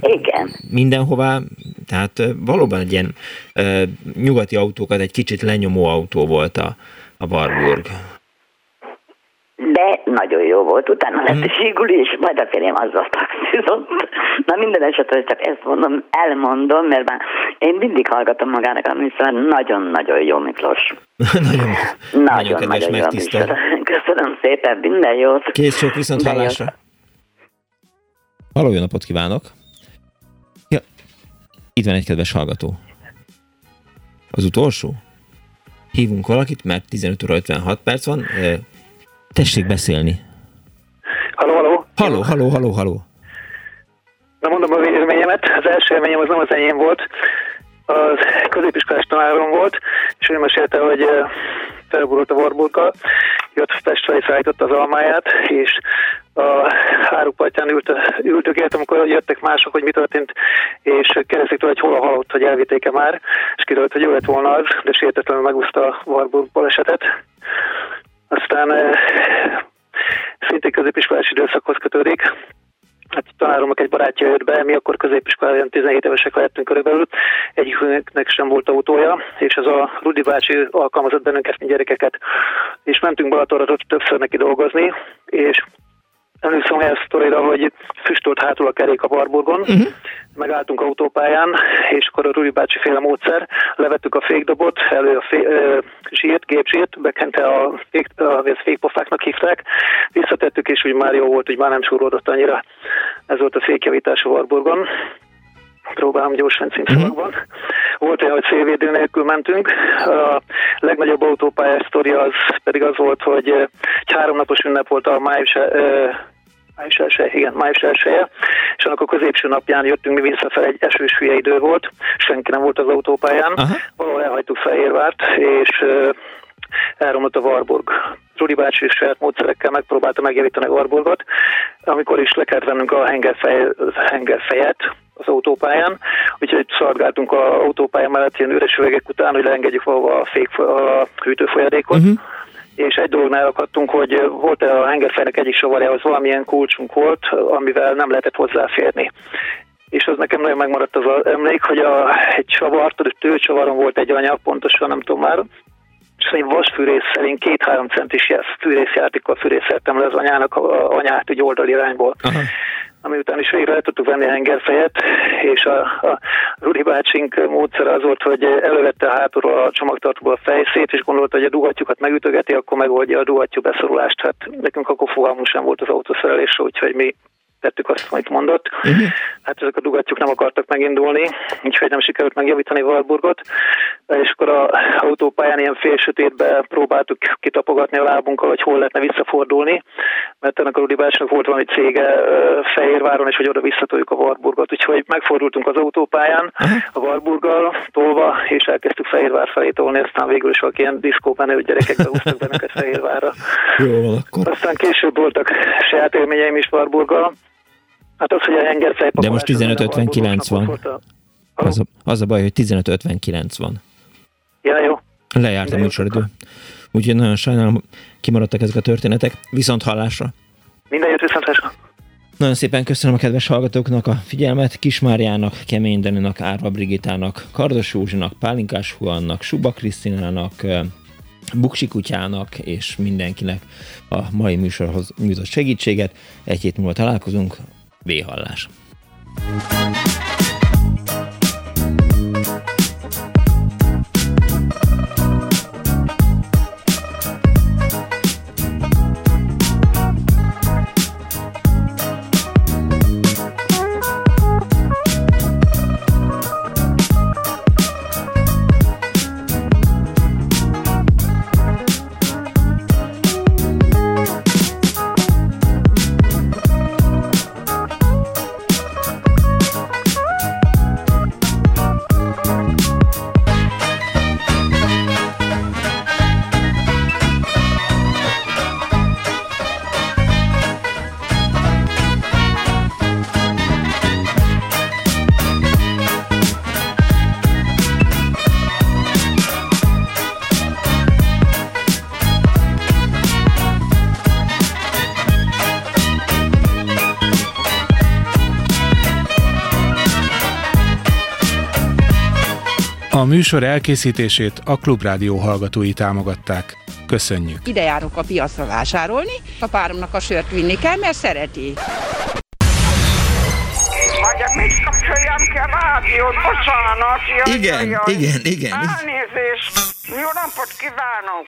Igen. mindenhová, tehát valóban egy ilyen nyugati autókat egy kicsit lenyomó autó volt a, a Warburg. De nagyon jó volt, utána lett a Zsiguli, és majd a férjem azzal taxizott. Na minden esetre csak ezt mondom, elmondom, mert már én mindig hallgatom magának a műsor, nagyon-nagyon jó Miklós. nagyon, nagyon, nagyon jó műsor. Köszönöm szépen, minden jót. Kész sok viszont hallásra. Halló, jó napot kívánok! Ja, itt van egy kedves hallgató. Az utolsó? Hívunk valakit, mert 15 óra 56 perc van. Tessék beszélni. Halló, halló. Halló, halló, halló, halló. Na mondom a véleményemet. Az első élményem az nem az enyém volt. Az középiskolás tanárom volt, és ő mesélte, hogy felborult a Warburggal, jött Pestre és szállította az almáját, és a hárupajtján ült, ültök amikor jöttek mások, hogy mi történt, és kérdezték tőle, hogy hol a halott, hogy elvitték-e már, és kiderült, hogy ő lett volna az, de sértetlenül megúszta a Warburg balesetet. Aztán eh, szintén középiskolás időszakhoz kötődik. Hát tanáromnak egy barátja jött be, mi akkor középiskolában 17 évesek lehettünk körülbelül, egyikünknek sem volt autója, és ez a Rudi bácsi alkalmazott bennünket, mint gyerekeket, és mentünk Balatorra többször neki dolgozni, és emlékszem olyan sztorira, hogy füstölt hátul a kerék a Barburgon, uh-huh. megálltunk autópályán, és akkor a Rudi bácsi féle módszer, levettük a fékdobot, elő a fé, ö, zsírt, gépzsírt, bekente a, fék, a, fékpofáknak hívták, visszatettük, és úgy már jó volt, hogy már nem súródott annyira. Ez volt a fékjavítás a Warburgon próbálom gyorsan címszavakban. Uh-huh. Volt olyan, hogy szélvédő nélkül mentünk. A legnagyobb autópályás sztoria az pedig az volt, hogy egy háromnapos ünnep volt a május május első, igen, május elsője, és annak a középső napján jöttünk mi visszafelé, egy esős hülye idő volt, senki nem volt az autópályán, uh-huh. valahol elhagytuk Fehérvárt, és elromlott a Warburg. Zsuli bácsi is saját módszerekkel megpróbálta megjavítani a Warburgot, amikor is le kellett vennünk a hengerfej, hengerfejet az autópályán, úgyhogy szargáltunk az autópálya mellett ilyen üres üvegek után, hogy leengedjük valahol a, fék, a hűtőfolyadékot. Uh-huh és egy dolognál akadtunk, hogy volt a hengerfejnek egyik savarjához valamilyen kulcsunk volt, amivel nem lehetett hozzáférni. És az nekem nagyon megmaradt az, az emlék, hogy a, egy savar, egy tőcsavaron volt egy anyag, pontosan nem tudom már, és egy vasfűrész szerint két-három centis fűrészjátékkal fűrészeltem le az anyának a, a anyát egy oldalirányból. Aha ami után is végre le tudtuk venni a hengerfejet, és a, a Rudi bácsink módszer az volt, hogy elővette a hátulról a csomagtartóból a fejszét, és gondolta, hogy a dugattyukat megütögeti, akkor megoldja a dugattyú beszorulást. Hát nekünk akkor fogalmunk sem volt az autószerelésről, úgyhogy mi tettük azt, amit mondott. Uh-huh. Hát ezek a dugattyúk nem akartak megindulni, úgyhogy nem sikerült megjavítani Warburgot, és akkor a autópályán ilyen félsötétbe próbáltuk kitapogatni a lábunkkal, hogy hol lehetne visszafordulni, mert ennek a Rudi bácsinak volt valami cége Fehérváron, és hogy oda visszatoljuk a Warburgot, úgyhogy megfordultunk az autópályán a Warburggal tolva, és elkezdtük Fehérvár felé tolni, aztán végül is valaki ilyen diszkópenő gyerekek behúztak bennünket Fehérvárra. Jó, akkor. Aztán később voltak saját élményeim is Warburggal, Hát az, hogy a hengerfej De most 15.59 van. Az a, az a baj, hogy 15.59 van. Ja, jó. Lejárt a műsoridő. Úgyhogy nagyon sajnálom, kimaradtak ezek a történetek. Viszont hallásra. Minden jót, viszont hallásra. Nagyon szépen köszönöm a kedves hallgatóknak a figyelmet. Kismáriának, Kemény Daninak, Árva Brigitának, Kardos Józsinak, Pálinkás Huannak, Suba Krisztinának, Buksi kutyának és mindenkinek a mai műsorhoz nyújtott segítséget. Egy hét múlva találkozunk. V-hallás. A műsor elkészítését a Klubrádió hallgatói támogatták. Köszönjük! Ide járok a piacra vásárolni, a páromnak a sört vinni kell, mert szereti. Vagy mit kapcsoljam ki a rádiót? Bocsánat! Jaj, igen, jaj, igen, igen. Elnézést! Jó napot kívánok!